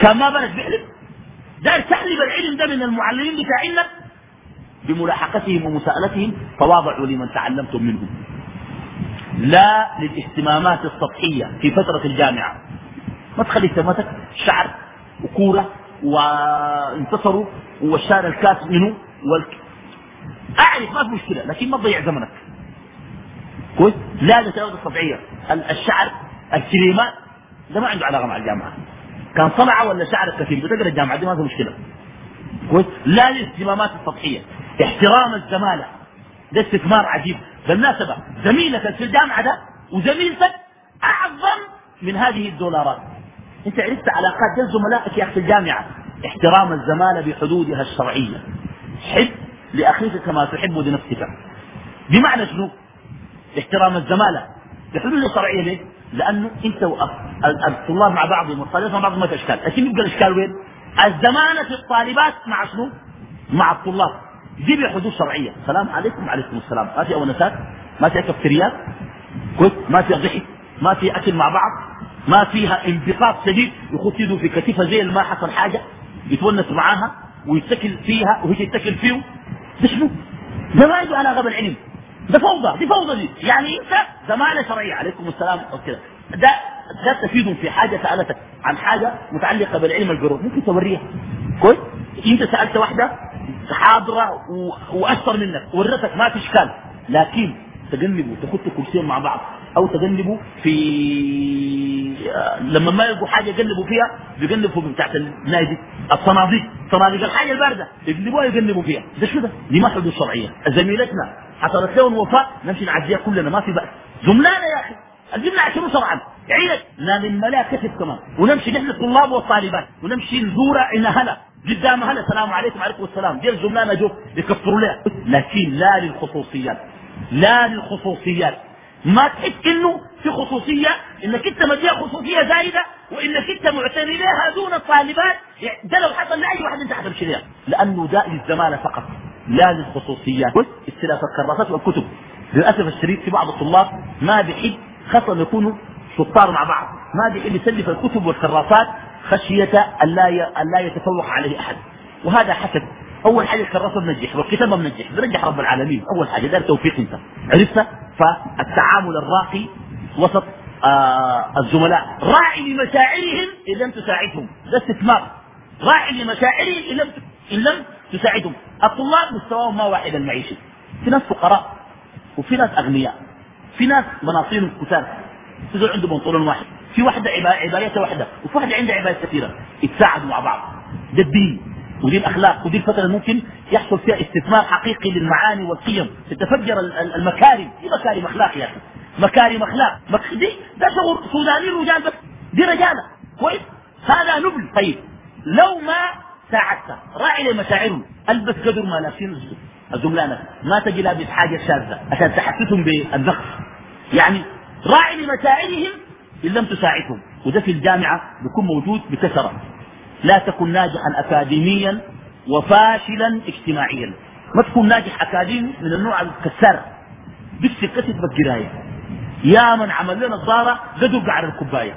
S1: كان ما بلد بيحلف. داير تحلف العلم ده من المعلمين بتاعنا بملاحقتهم ومساءلتهم تواضعوا لمن تعلمتم منهم. لا للاهتمامات السطحية في فترة الجامعة. ما تخلي اهتماماتك شعر وكورة وانتصروا والشارع الكاس منه والك... أعرف ما في مشكلة لكن ما تضيع زمنك. كويس؟ لا للتواجد الطبيعية. الشعر الكريمات ده ما عنده علاقة مع الجامعة. كان صنعة ولا شعر كثير بتقرأ الجامعة دي ما في مشكلة. كويس؟ لا للاهتمامات السطحية. احترام الزمالة. ده استثمار عجيب. بالمناسبة زميلك في الجامعة ده وزميلتك أعظم من هذه الدولارات. أنت عرفت علاقات ده زملائك يا في الجامعة. احترام الزمالة بحدودها الشرعية. حب لأخيك كما تحب لنفسك. بمعنى شنو؟ احترام الزمالة بحلول الشرعية ليه؟ لأنه أنت الطلاب مع بعضهم والطالبات مع بعضهم ما في إشكال. لكن يبقى الإشكال وين؟ الزمانة في الطالبات مع شنو؟ مع الطلاب. دي بحدود شرعية. السلام عليكم وعليكم السلام. ما في أونسات ما في كفتريات كويس ما في ضحك؟ ما في أكل مع بعض؟ ما فيها انبساط شديد؟ يخط يده في كتيفة زي ما حصل حاجة يتونس معاها ويتكل فيها وهي تتكل فيه. ده شنو؟ ده ما عنده علاقة بالعلم. ده فوضى دي فوضى دي. يعني انت زمانة شرعية عليكم السلام وكذا ده ده تفيدهم في حاجة سألتك عن حاجة متعلقة بالعلم البرو ممكن توريها. كويس؟ انت سألت واحدة حاضرة وأشطر منك ورتك ما في إشكال. لكن تجنبوا تخطوا كرسيين مع بعض. أو تجنبوا في لما ما يلقوا حاجة يجنبوا فيها بيجنبوا بتاعت النادي الصناديق. صناديق الحاجة الباردة. يجنبوها يجنبوا فيها. ده شو ده؟ دي ما حدود شرعية. زميلتنا حصلت لهم وفاه نمشي نعديها كلنا ما في بأس. زملانا يا أخي. الجملة عشان شرعا. عيد نام كتب كمان ونمشي نحن الطلاب والطالبات. ونمشي نزورها إن هلا. قدام هلا. السلام عليكم. وعليكم السلام. دي الزملاء جو. يكفروا لها. لكن لا للخصوصيات. لا للخصوصيات. ما تحس إنه في خصوصية؟ إنك أنت مديها خصوصية زايدة؟ وإنك أنت معتني لها دون الطالبات ده لو حصل لأي واحد أنت حتمشي لها لأنه ده للزمالة فقط. لا للخصوصيات. استلاف الكراسات والكتب. للأسف الشديد في بعض الطلاب ما بيحب خاصة يكونوا شطار مع بعض. ما بيحب يسلف الكتب والكراسات خشية أن لا يتفوق عليه أحد. وهذا حسب أول حاجة الكراسه بنجح والكتابه بنجح بنجح رب العالمين أول حاجة ده توفيق أنت. عرفت؟ فالتعامل الراقي وسط آه الزملاء راعي لمشاعرهم إن لم تساعدهم ده استثمار. راعي لمشاعرهم إن لم إن لم تساعدهم. الطلاب مستواهم ما واحد المعيشي في ناس فقراء وفي ناس أغنياء. في ناس مناصير كتار. في عنده بنطلون واحد. في واحدة عبايتها واحدة وفي واحدة عندها عبايات كثيرة. يتساعدوا مع بعض. ده الدين. ودي الأخلاق ودي الفترة اللي ممكن يحصل فيها استثمار حقيقي للمعاني والقيم. تتفجر المكارم. دي مكارم أخلاق يا أخي. مكارم أخلاق. دي ده شغل سوداني رجال بس. دي رجالة. كويس؟ هذا نبل. طيب. لو ما ساعدت راعي لمشاعرهم ألبس قدر ما لابسين الزملانة ما تجي لابس حاجة شاذة. عشان تحسسهم بالنقص. يعني راعي لمشاعرهم إن لم تساعدهم. وده في الجامعة بيكون موجود بكثرة. لا تكن ناجحا أكاديميا وفاشلا اجتماعيا. ما تكون ناجح أكاديمي من النوع الكسار بكسر كسر بالقراية يا من عمل لنا الضارة قدر على الكوباية.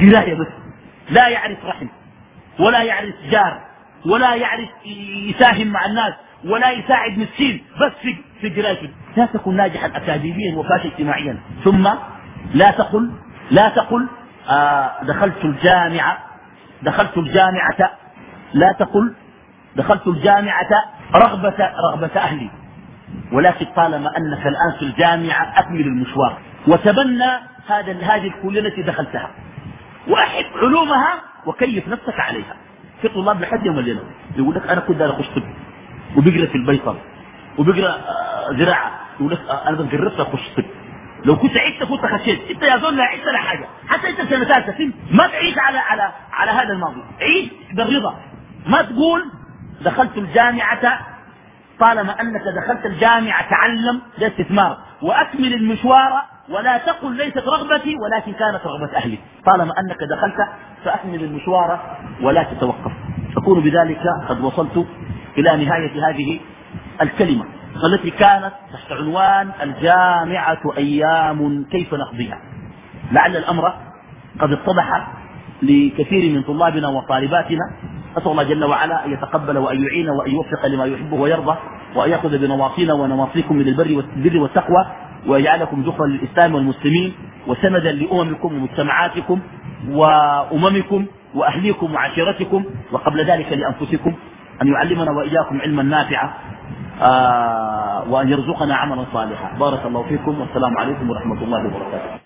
S1: قراية بس. لا يعرف رحم ولا يعرف جار ولا يعرف يساهم مع الناس ولا يساعد مسكين. بس في في قرايته لا تكن ناجحا اكاديميا وفاشل اجتماعيا. ثم لا تقل لا تقل آه دخلت الجامعة دخلت الجامعة لا تقل دخلت الجامعة رغبة رغبة أهلي. ولكن طالما أنك الآن في الجامعة أكمل المشوار. وتبنى هذا هذه الكلية التي دخلتها. واحب علومها وكيف نفسك عليها. في طلاب لحد يوم الليلة يقول لك أنا كنت أخش طب وبيقرا في البيطر وبيقرا آه، زراعة يقول لك آه، أنا بس أخش طب. لو كنت عشت كنت خشيت. انت يا زول لا عشت لا حاجة. حتى انت سنة ثالثة ما تعيش على على على هذا الماضي. عيش بالرضا ما تقول دخلت الجامعة طالما أنك دخلت الجامعة تعلم ده وأكمل المشوار ولا تقل ليست رغبتي ولكن كانت رغبة أهلي. طالما أنك دخلت فأكمل المشوار ولا تتوقف. أكون بذلك قد وصلت إلى نهاية هذه الكلمة. التي كانت تحت عنوان الجامعة أيام كيف نقضيها. لعل الأمر قد اتضح لكثير من طلابنا وطالباتنا. أسأل الله جل وعلا أن يتقبل وأن يعين وأن يوفق لما يحبه ويرضى وأن يأخذ بنواصينا ونواصيكم من البر والتقوى ويجعلكم ذخرا للإسلام والمسلمين وسندا لأممكم ومجتمعاتكم وأممكم وأهليكم وعشيرتكم وقبل ذلك لأنفسكم. أن يعلمنا وإياكم علما نافعا. آه وأن يرزقنا عملا صالحا. بارك الله فيكم. والسلام عليكم ورحمة الله وبركاته.